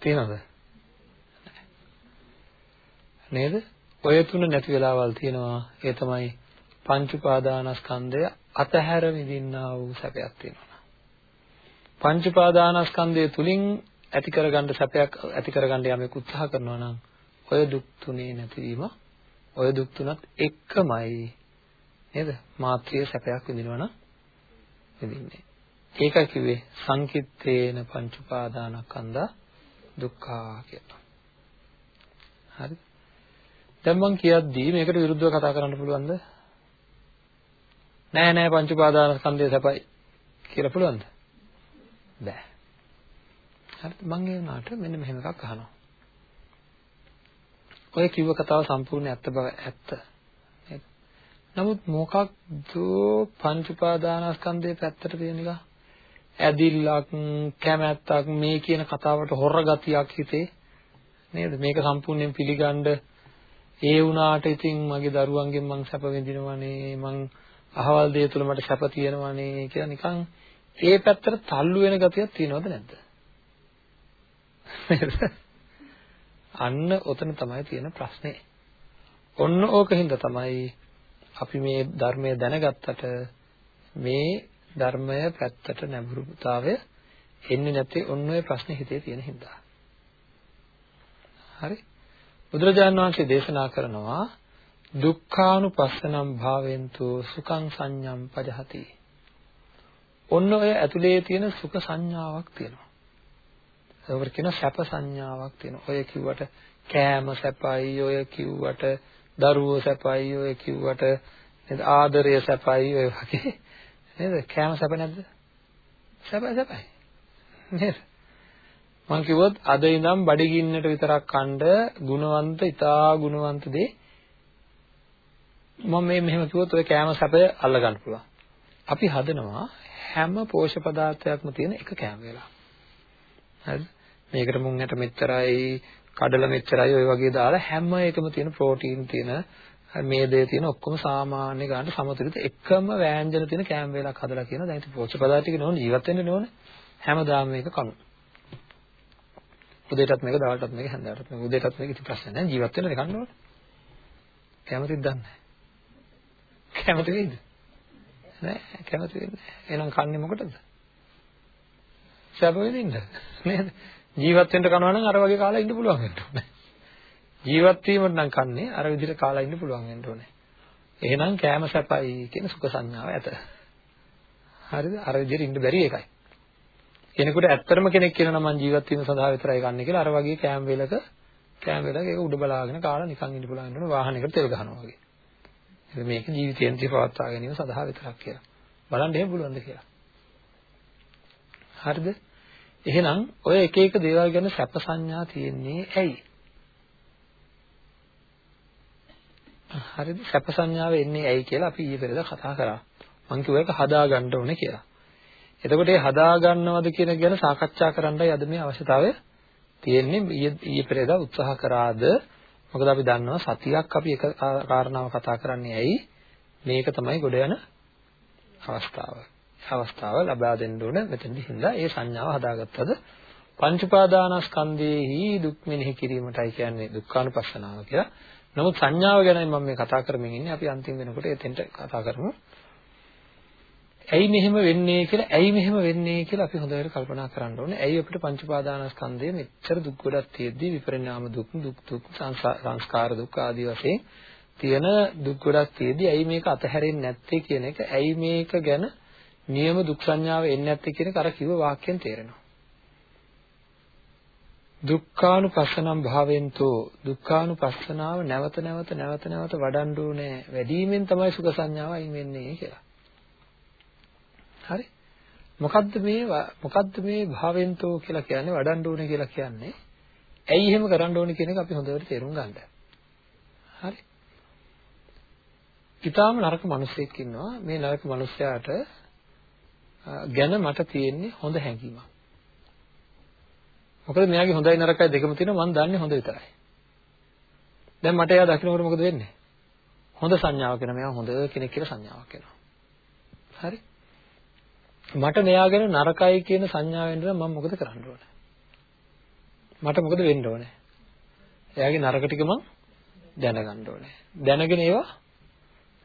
තියෙනවද? නේද? ඔය තුන නැති වෙලාවල් තියෙනවා. ඒ තමයි පංච උපාදානස්කන්ධය අතහැර විඳින්නා වූ සැපයක් තියෙනවා. පංච උපාදානස්කන්ධය තුලින් ඇති කරගන්න සැපයක් ඇති කරගන්න යමෙක් උත්සාහ කරනවා නම් ඔය දුක් තුනේ නැතිවීම ඔය දුක් තුනත් එක්කමයි නේද? මාත්‍රිය සැපයක් විඳිනවා නම් විඳින්නේ. ඒකයි කිව්වේ සංකිට්ඨේන පංච උපාදානස්කන්ධා දුක්ඛා කියලා. හරි. දැන් මම කියද්දී මේකට විරුද්ධව කතා කරන්න පුළුවන්ද? නෑ නෑ පංච උපාදානස්කන්ධය සැපයි කියලා පුළුවන්ද? බෑ. හරිද මම ඒ වුණාට මෙන්න මෙහෙම එකක් අහනවා. ඔය කිව්ව කතාව සම්පූර්ණ ඇත්ත බව ඇත්ත. නේද? නමුත් මොකක්ද පංච උපාදානස්කන්ධයේ පැත්තට තියෙන එක? ඇදිල්ලක් කැමැත්තක් මේ කියන කතාවට හොර ගතියක් හිතේ. නේද? මේක සම්පූර්ණයෙන් පිළිගන්න ඒ වුණාට ඉතින් මගේ දරුවන්ගෙන් මං සැප විඳිනවනේ මං අහවල් දේ තුල මට සැප තියෙනවනේ කියලා නිකන් ඒ පැත්තට තල්ලු වෙන ගතියක් තියෙනවද නැද්ද? අන්න ඔතන තමයි තියෙන ප්‍රශ්නේ. ඔන්න ඕකින්ද තමයි අපි මේ ධර්මය දැනගත්තට මේ ධර්මය පැත්තට නැඹුරුතාවය එන්නේ නැත්තේ ඔන්න ඔය ප්‍රශ්නේ හිතේ තියෙන හින්දා. හරි? බුදුරජාණන් වහන්සේ දේශනා කරනවා දුක්ඛානුපස්සනම් භාවෙන්තු සුඛං සංඥම් පජහති. ඔන්න ඔය ඇතුලේ තියෙන සුඛ සංඥාවක් තියෙනවා. ඒකට කියන සැප සංඥාවක් තියෙනවා. ඔය කිව්වට කෑම සැපයි, ඔය කිව්වට දරුවෝ සැපයි, ඔය කිව්වට නේද ආදරය සැපයි ඔය වගේ නේද? කෑම සැප නැද්ද? සැපයි සැපයි. නේද? මම කිව්වොත් අද ඉඳන් බඩගින්නට විතරක් කණ්ඩ ගුණවන්ත, ඊටා ගුණවන්ත දේ මම මේ මෙහෙම කිව්වොත් ඔය කෑම සැපය අල්ල ගන්න පුළුවන්. අපි හදනවා හැම පෝෂක පදාර්ථයක්ම තියෙන එක කෑම වේලා. හරිද? මේකට මුං ඇට මෙච්චරයි, කඩල මෙච්චරයි ඔය වගේ දාලා හැම එකම තියෙන ප්‍රෝටීන් තියෙන මේ දේ තියෙන ඔක්කොම සාමාන්‍ය ගන්න සමතුලිත එකම වෑංජන තියෙන කෑම වේලක් හදලා කියන දැන් ඉතින් පෝෂක පදාර්ථ ටික නෝන ජීවත් වෙන්න ඕනේ. හැමදාම මේක කනු. උදේටත් මේක දවල්ටත් මේක හැන්දෑවටත් මේක උදේටත් මේක ඉතින් ප්‍රශ්න නැහැ ජීවත් වෙන්න කන්න ඕනේ. කැමතිද දන්නේ නැහැ. කැමති වෙයිද? නෑ කැමති වෙන්නේ නැහැ. එහෙනම් කන්නේ මොකටද? සැප විඳින්න නේද? ජීවත් වෙන්න කනවා නම් අර වගේ කාලා ඉන්න පුළුවන් වෙන්න ඕනේ. ජීවත් වීමට නම් කන්නේ අර විදිහට කාලා ඉන්න පුළුවන් වෙන්න ඕනේ. එහෙනම් කෑම සැපයි කියන සුඛ සංඥාව ඇත. හරිද? අර විදිහට ඉන්න බැරි එකයි. කෙනෙකුට ඇත්තටම කෙනෙක් කියනවා මම ජීවත් වීම සඳහා විතරයි කන්නේ කියලා අර වගේ කෑම වේලක කෑම වේලක ඒක උඩ බලාගෙන කාලා නිකන් ඉන්න පුළුවන් වෙනවා වාහනයකට තෙල් ගහනවා වගේ. ඉතින් මේක ජීවිතයෙන් පවත්වා ගැනීම සඳහා විතරක් කියලා. බලන්න එහෙම පුළුවන්ද කියලා. හරිද? එහෙනම් ඔය එක එක දේවල් ගැන සැප සංඥා තියෙන්නේ ඇයි? හරිද? සැප සංඥාව එන්නේ ඇයි කියලා අපි ඊයේ පෙරේද කතා කරා. මං කිව්වා ඒක හදා ගන්න ඕනේ කියලා. එතකොට ඒ හදා ගන්නවද කියන ගැන සාකච්ඡා කරන්නයි අද මේ අවශ්‍යතාවය තියෙන්නේ. ඊයේ පෙරේද උත්සාහ කරාද? මොකද අපි දන්නවා සතියක් අපි එක කාරණාව කතා කරන්නේ ඇයි? මේක තමයි ගොඩ යන අවස්ථාව. අවස්ථාව ලබා දෙන්න ඕන මෙතනදි හින්දා ඒ සංඥාව හදාගත්තද පංච උපාදානස්කන්ධයේහි දුක් මෙනෙහි කිරීමටයි කියන්නේ දුක්ඛානුපස්සනාව කියලා. නමුත් සංඥාව ගැනයි මම මේ කතා කරමින් ඉන්නේ. අපි අන්තිම වෙනකොට එතෙන්ට කතා කරමු. ඇයි මෙහෙම වෙන්නේ කියලා ඇයි මෙහෙම වෙන්නේ කියලා අපි හොඳට කල්පනා කරන්න ඕනේ. ඇයි අපිට පංච උපාදානස්කන්ධය මෙච්චර දුක් ගොඩක් තියෙද්දි විපරිණාම දුක් දුක් දුක් සංස්කාර දුක් ආදී වශයෙන් තියෙන දුක් ගොඩක් තියෙද්දි ඇයි මේක අතහැරෙන්නේ නැත්තේ කියන එක ඇයි මේක ගැන නියම දුක් සංඥාව එන්නේ නැත්තේ කියන එක අර කිව්ව වාක්‍යයෙන් තේරෙනවා. දුක්ඛානුපස්සනම් භාවෙන්තෝ දුක්ඛානුපස්සනාව නැවත නැවත නැවත නැවත වඩන්න ඕනේ වැඩිමෙන් තමයි සුඛ සංඥාව අයින් වෙන්නේ කියලා. හරි? මොකද්ද මේ මොකද්ද මේ භාවෙන්තෝ කියලා කියන්නේ වඩන්න ඕනේ කියලා කියන්නේ? ඇයි එහෙම කරන්න ඕනේ කියන එක අපි හොඳට තේරුම් ගන්න. හරි? ඊටාම නරක මිනිසෙක් ඉන්නවා. මේ නරක මිනිසයාට ගැන මට තියෙන්නේ හොඳ හැඟීමක්. මොකද මෙයාගේ හොඳයි නරකයි දෙකම තියෙනවා මම දන්නේ හොඳ විතරයි. දැන් මට එයා දකින්නකොට මොකද වෙන්නේ? හොඳ සංඥාවක් එනවා මෙයා හොඳ කෙනෙක් කියලා සංඥාවක් එනවා. හරි? මට මෙයා ගැන නරකයි කියන සංඥාවෙන් නම් මම මොකද කරන්න ඕනේ? මට මොකද වෙන්න ඕනේ? එයාගේ නරක ටික මම දැනගන්න ඕනේ. දැනගෙන ඒවා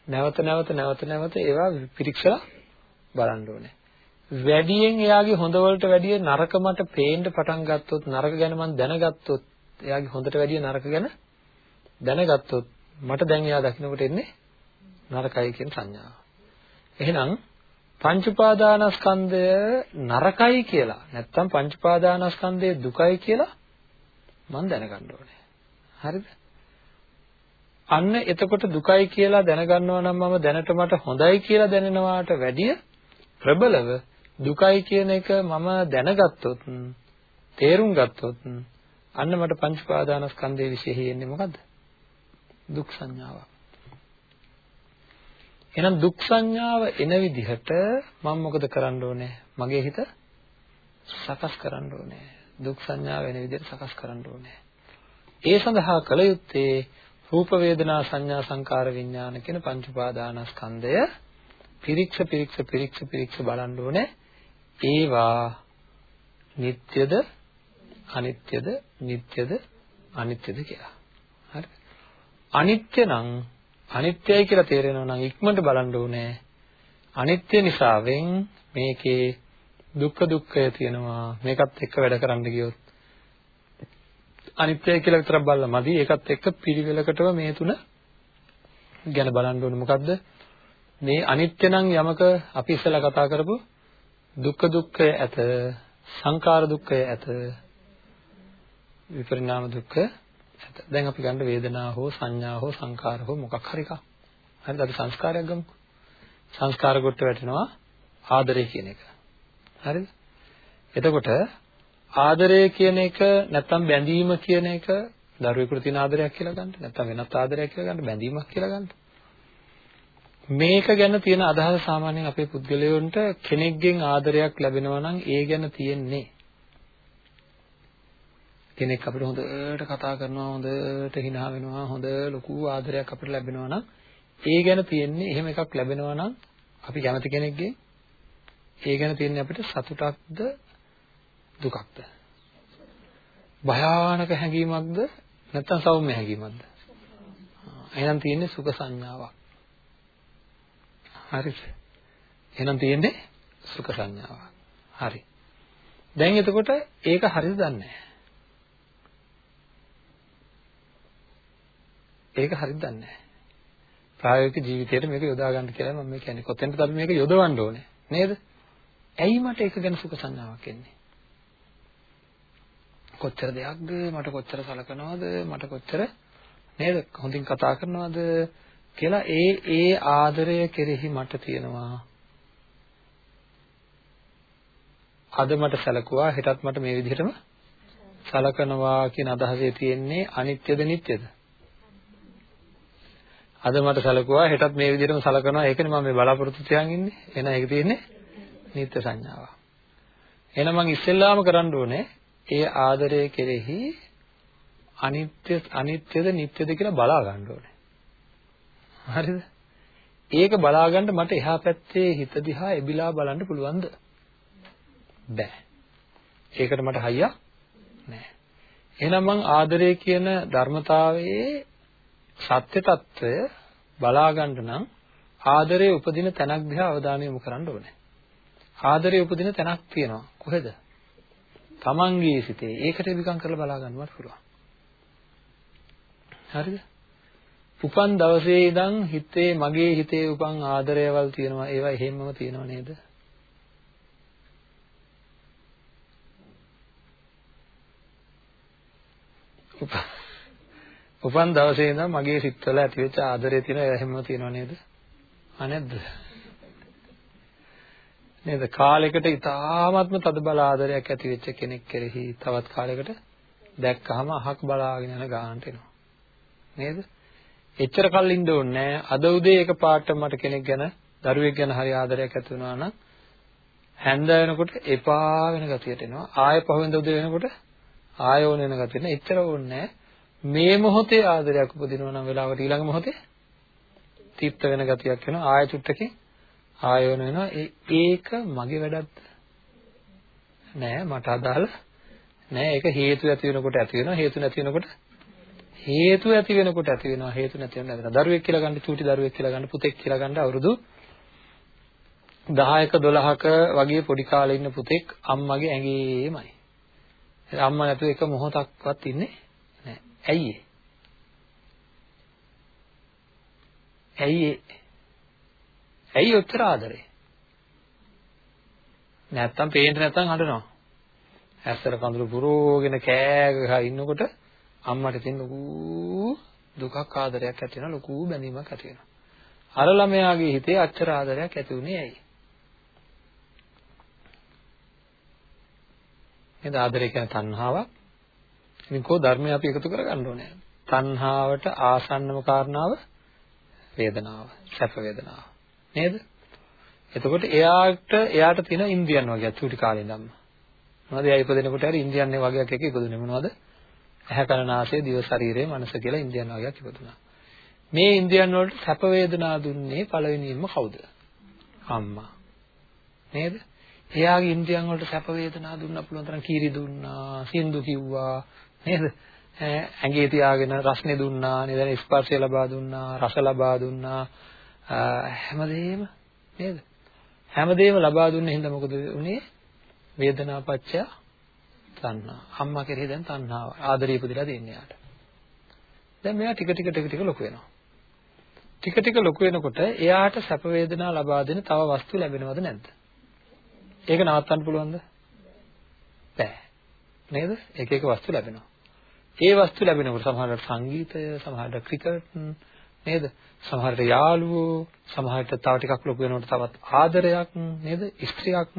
නැවත නැවත නැවත නැවත ඒවා පිරික්සලා බලන්න ඕනේ. වැඩියෙන් එයාගේ හොඳ වලට වැඩිය නරක මට පේන්න පටන් ගත්තොත් නරක ගැන මම දැනගත්තොත් එයාගේ හොඳට වැඩිය නරක ගැන දැනගත්තොත් මට දැන් එයා දකින්නකොට එන්නේ නරකයි කියන සංඥාව. එහෙනම් පංච උපාදානස්කන්ධය නරකයි කියලා නැත්තම් පංච උපාදානස්කන්ධය දුකයි කියලා මම දැනගන්න ඕනේ. හරිද? අන්න එතකොට දුකයි කියලා දැනගන්නවා නම් මම දැනට මට හොඳයි කියලා දැනෙනවාට වැඩිය ප්‍රබලව දුකයි කියන එක මම දැනගත්තොත් තේරුම් ගත්තොත් අන්න මට පංච පාදානස්කන්ධයේ විශේෂය එන්නේ මොකද්ද? දුක් සංඥාව. එහෙනම් දුක් සංඥාව එන විදිහට මම මොකද කරන්න ඕනේ? මගේ හිත සකස් කරන්න ඕනේ. දුක් සංඥාව එන විදිහට සකස් කරන්න ඕනේ. ඒ සඳහා කල යුත්තේ රූප වේදනා සංඥා සංකාර විඥාන කියන පංච උපාදානස්කන්ධය පිරික්ස පිරික්ස පිරික්ස පිරික්ස බලන්න ඕනේ ඒවා නিত্যද අනිත්‍යද නিত্যද අනිත්‍යද කියලා. හරි. අනිත්‍ය නම් අනිත්‍යයි කියලා තේරෙනවා නම් ඉක්මනට බලන්න ඕනේ. අනිත්‍ය නිසාවෙන් මේකේ දුක්ඛ දුක්ඛය තියෙනවා. මේකත් එක්ක වැඩ කරන්න ගියොත් අනිත්‍යයි කියලා විතරක් බලලා මදි. ඒකත් එක්ක පිළිවෙලකටම මේ තුන ගැන බලන්න ඕනේ. මොකද්ද? මේ අනිත්‍ය නම් යමක අපි ඉස්සෙල්ලා කතා කරපු දුක්ඛ දුක්ඛය ඇත සංකාර දුක්ඛය ඇත විපරිණාම දුක්ඛ ඇත. දැන් අපි ගන්න වේදනා හෝ සංඥා හෝ සංකාර හෝ මොකක් හරි එකක්. හරිද? අපි සංස්කාරයක් ගමුකෝ. සංස්කාර කොට වැටෙනවා ආදරය කියන එක. හරිද? එතකොට ආදරය කියන එක නැත්තම් බැඳීම කියන එක දරුවෙකුට තියෙන ආදරයක් කියලා ගන්න නැත්තම් වෙනත් ආදරයක් කියලා ගන්න බැඳීමක් කියලා ගන්න. මේක ගැන තියෙන අදහස සාමාන්‍යයෙන් අපේ පුද්ගලයන්ට කෙනෙක්ගෙන් ආදරයක් ලැබෙනවා නම් ඒ ගැන තියෙන්නේ. කෙනෙක් අපිට හොඳට කතා කරනවා හොඳට හිනා වෙනවා හොඳ ලොකු ආදරයක් අපිට ලැබෙනවා නම් ඒ ගැන තියෙන්නේ එහෙම එකක් ලැබෙනවා නම් අපි කැමති කෙනෙක්ගෙන් ඒ ගැන තියෙන්නේ අපිට සතුටක්ද දුකක්ද? භයානක හැඟීමක්ද නැත්නම් සෞම්‍ය හැඟීමක්ද? එහෙනම් තියෙන්නේ සුඛ සංඥාවක්. හරිද? එහෙනම් තියෙන්නේ සුඛ සංඥාවක්. හරි. දැන් එතකොට ඒක හරිද දන්නේ නැහැ. ඒක හරිද දන්නේ නැහැ. ප්‍රායෝගික ජීවිතයට මේක යොදා ගන්න කියලා මම කියන්නේ. කොතෙන්ද අපි මේක යොදවන්න ඕනේ නේද? ඇයි මට ඒක ගැන සුඛ සංඥාවක් එන්නේ? කොච්චර දෙයක්ද මට කොච්චර සලකනවද මට කොච්චර නේද හොඳින් කතා කරනවද කියලා ඒ ඒ ආදරය කෙරෙහි මට තියෙනවා. අද මට සැලකුවා හෙටත් මට මේ විදිහටම සලකනවා කියන අදහසේ තියෙන්නේ අනිත්‍යද නිට්ටයද? අද මට සැලකුවා හෙටත් මේ විදිහටම සලකනවා. ඒකනේ මම මේ බලාපොරොත්තු තියන් ඉන්නේ. එහෙනම් ඒක තියෙන්නේ නිත්‍ය සංඥාව එහෙනම් මම ඉස්සෙල්ලාම කරන්න ඕනේ ඒ ආදරය කෙරෙහි අනිත්‍ය අනිත්‍යද නිට්ටයද කියලා බලා ගන්න ඕනේ. හරිද? ඒක බලාගන්න මට එහා පැත්තේ හිත දිහා එබිලා බලන්න පුළුවන්ද? බෑ. ඒකට මට හයියක් නෑ. එහෙනම් මං ආදරය කියන ධර්මතාවයේ සත්‍ය తত্ত্বය බලාගන්න නම් ආදරයේ උපදින තැනක් දිහා අවධානය යොමු කරන්න ඕනේ. ආදරයේ උපදින තැනක් තියෙනවා. කොහෙද? තමන්ගේ සිතේ. ඒකට විකම් කරලා බලාගන්නවත් පුළුවන්. හරිද? උපන් දවසේ ඉඳන් හිතේ මගේ හිතේ උපන් ආදරයවල් තියෙනවා ඒවා එහෙම්මම තියෙනව නේද? උපන් දවසේ ඉඳන් මගේ සිත්වල ඇතිවෙච්ච ආදරය තියෙන එහෙම තියෙනව නේද? ආ නැද්ද? නේද? කාලයකට ඉතාමත්ම තද බල ආදරයක් ඇති වෙච්ච කෙනෙක් කෙරෙහි තවත් කාලයකට දැක්කහම අහක් බලාගෙන යන ගානට එනවා. නේද? එච්චර කල් ඉන්න ඕනේ අද උදේ එක පාට මට කෙනෙක් ගැන දරුවෙක් ගැන හරි ආදරයක් ඇති වුණා නම් හැන්ද වෙනකොට එපා වෙන ගතියට එනවා. ආයෙ පහුවෙන්ද උදේ වෙනකොට ආයෙ ඕන වෙන ගතියට එනවා. එච්චර ඕනේ මේ මොහොතේ ආදරයක් උපදිනවා නම් වෙලාවට ඊළඟ මොහොතේ තීප්ත වෙන ගතියක් වෙනවා. ආයෙ චුට්ටකින් ආයෙ ඕන වෙනවා. ඒක මගේ වැඩක්ද? නෑ මට අදාළ නෑ ඒක හේතු ඇති වෙනකොට ඇති වෙනවා. හේතු නැති වෙනකොට හේතු ඇති වෙනකොට ඇති වෙනවා. හේතු නැති වෙනකොට නැති වෙනවා. දරුවෙක් කියලා ගන්න චූටි දරුවෙක් කියලා ගන්න පුතෙක් කියලා ගන්න අවුරුදු 10ක 12ක වගේ පොඩි කාලේ ඉන්න පුතෙක් අම්මගේ ඇඟේමයි. අම්මා නැතුව එක මොහොතක්වත් ඉන්නේ නැහැ. ඇයි ඒ? ඇයි ඒ? ඇයි ඔච්චර ආදරේ? නැත්තම් පේන්න නැත්තම් හඬනවා. ඇස්සට කඳුළු පුරෝගෙන කෑ ගහ ඉන්නකොට අම්මට තියෙන ලොකු දුකක් ආදරයක් ඇති වෙනවා ලොකු බැඳීමක් ඇති වෙනවා. අර ළමයාගේ හිතේ අච්චර ආදරයක් ඇති වුණේ ඇයි? නේද ආදරය කියන්නේ තණ්හාවක්. ඉතින් කෝ ධර්මය අපි එකතු කරගන්න ඕනේ. තණ්හාවට ආසන්නම කාරණාව වේදනාව, සැප වේදනාව. නේද? එතකොට එයාට එයාට තියෙන ඉන්ද්‍රියන් වගේ චූටි කාලේ ඉඳන්ම. මොනවද එයා ඉපදෙනකොට හරි ඉන්ද්‍රියන් වගේක් එක ඉපදුනේ මොනවද? ඇහැ කන නාසය දිව ශරීරය මනස කියලා ඉන්ද්‍රියන් වගේක් ඉපදුනා. මේ ඉන්ද්‍රියන් වලට සැප වේදනා දුන්නේ පළවෙනියෙන්ම කවුද? අම්මා. නේද? එයාගේ ඉන්ද්‍රියන් වලට සැප වේදනා දුන්නා පුළුවන් තරම් කීරි දුන්නා, සින්දු කිව්වා නේද? ඇඟේ තියාගෙන රස්නේ දුන්නා, නේද? ස්පර්ශය ලබා දුන්නා, රස ලබා දුන්නා. හැමදේම නේද? හැමදේම ලබා දුන්නේ හින්දා මොකද උනේ? වේදනාපච්චය තණ්හා. අම්මා කෙරෙහි දැන් තණ්හාව ආදරය ඉපදලා දෙන්නේ යාට. දැන් මෙයා ටික ටික ටික ටික ලොකු වෙනවා. ටික ටික ලොකු වෙනකොට එයාට සැප වේදනා ලබා දෙන තව වස්තු ලැබෙනවද නැද්ද? ඒක නවත්තන්න පුළුවන්ද? බෑ. නේද? එක එක වස්තු ලැබෙනවා. ඒ වස්තු ලැබෙනකොට සමහරවිට සංගීතය, සමහරවිට ක්‍රිකට් නේද? සමහරවිට යාළුවෝ, සමහරවිට තව ටිකක් ලොකු වෙනකොට තවත් ආදරයක් නේද? ස්ත්‍රියක්.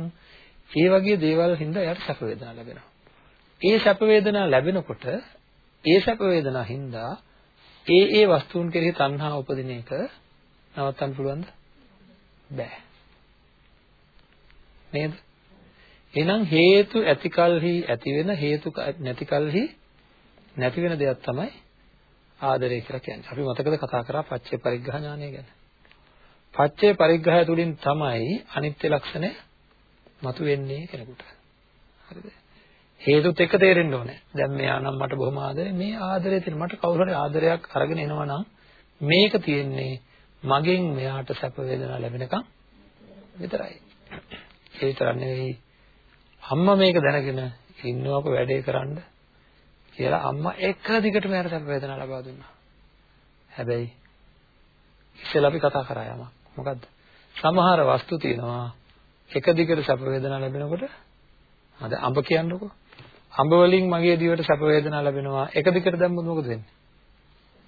ඒ වගේ දේවල් හින්දා එයාට සැප වේදනා ලැබෙනවා. ඒ සැප වේදනා ලැබෙනකොට ඒ සැප වේදනා හින්දා ඒ ඒ වස්තුන් කෙරෙහි තණ්හා උපදින එක නවත්තන්න පුළුවන්ද? බෑ. නේද? එහෙනම් හේතු ඇතිකල්හි ඇති වෙන හේතු නැතිකල්හි නැති වෙන දෙයක් තමයි ආදරය කියලා කියන්නේ. අපි මතකද කතා කරා පච්චේ පරිග්‍රහ ඥානය ගැන. පච්චේ පරිග්‍රහය තුලින් තමයි අනිත්‍ය ලක්ෂණය මතුවෙන්නේ කෙනෙකුට. හරිද? හේතුත් එක තේරෙන්න ඕනේ. දැන් මෙයා නම් මට බොහොම ආදරේ. මේ ආදරේ තියෙන මට කවුරු හරි ආදරයක් අරගෙන එනවා නම් මේක තියෙන්නේ මගෙන් මෙයාට සැප වේදනා ලැබෙනකම් විතරයි. ඒ විතරක් නෙවෙයි අම්මා මේක දැනගෙන ඉන්නවක වැඩේ කරන්න කියලා අම්මා එක දිගටම යාට සැප වේදනා ලබා දුන්නා. හැබැයි ඉස්සෙල්ලා අපි කතා කරා යමක්. මොකද්ද? සමහර වස්තු තියෙනවා එක දිගට සැප වේදනා ලැබෙනකොට අද අඹ කියන්නකෝ. අඹ වලින් මගේ දිවට සැප වේදනා ලැබෙනවා. එක දිගට දැම්මොත් මොකද වෙන්නේ?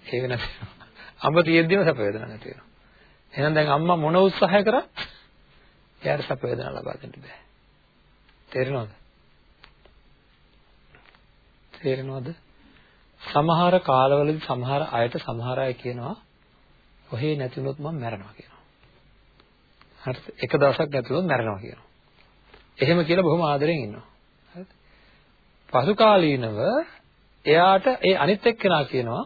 ඒක නැති. අඹ තියෙද්දිම සැප වේදනා නැති වෙනවා. එහෙනම් දැන් අම්මා මොන උත්සාහය කරත් එයාට සැප වේදනා ලබා දෙන්න බෑ. තේරෙනවද? තේරෙනවද? සමහර කාලවලදී සමහර අයට සමහර අය කියනවා ඔහේ නැතිනොත් මම මැරෙනවා කියනවා. හරිද? එක දවසක් නැතිනොත් මැරෙනවා කියනවා. එහෙම කියලා බොහොම ආදරෙන් ඉන්නවා. හරිද? පසු කාලීනව එයාට ඒ අනිත් එක්කෙනා කියනවා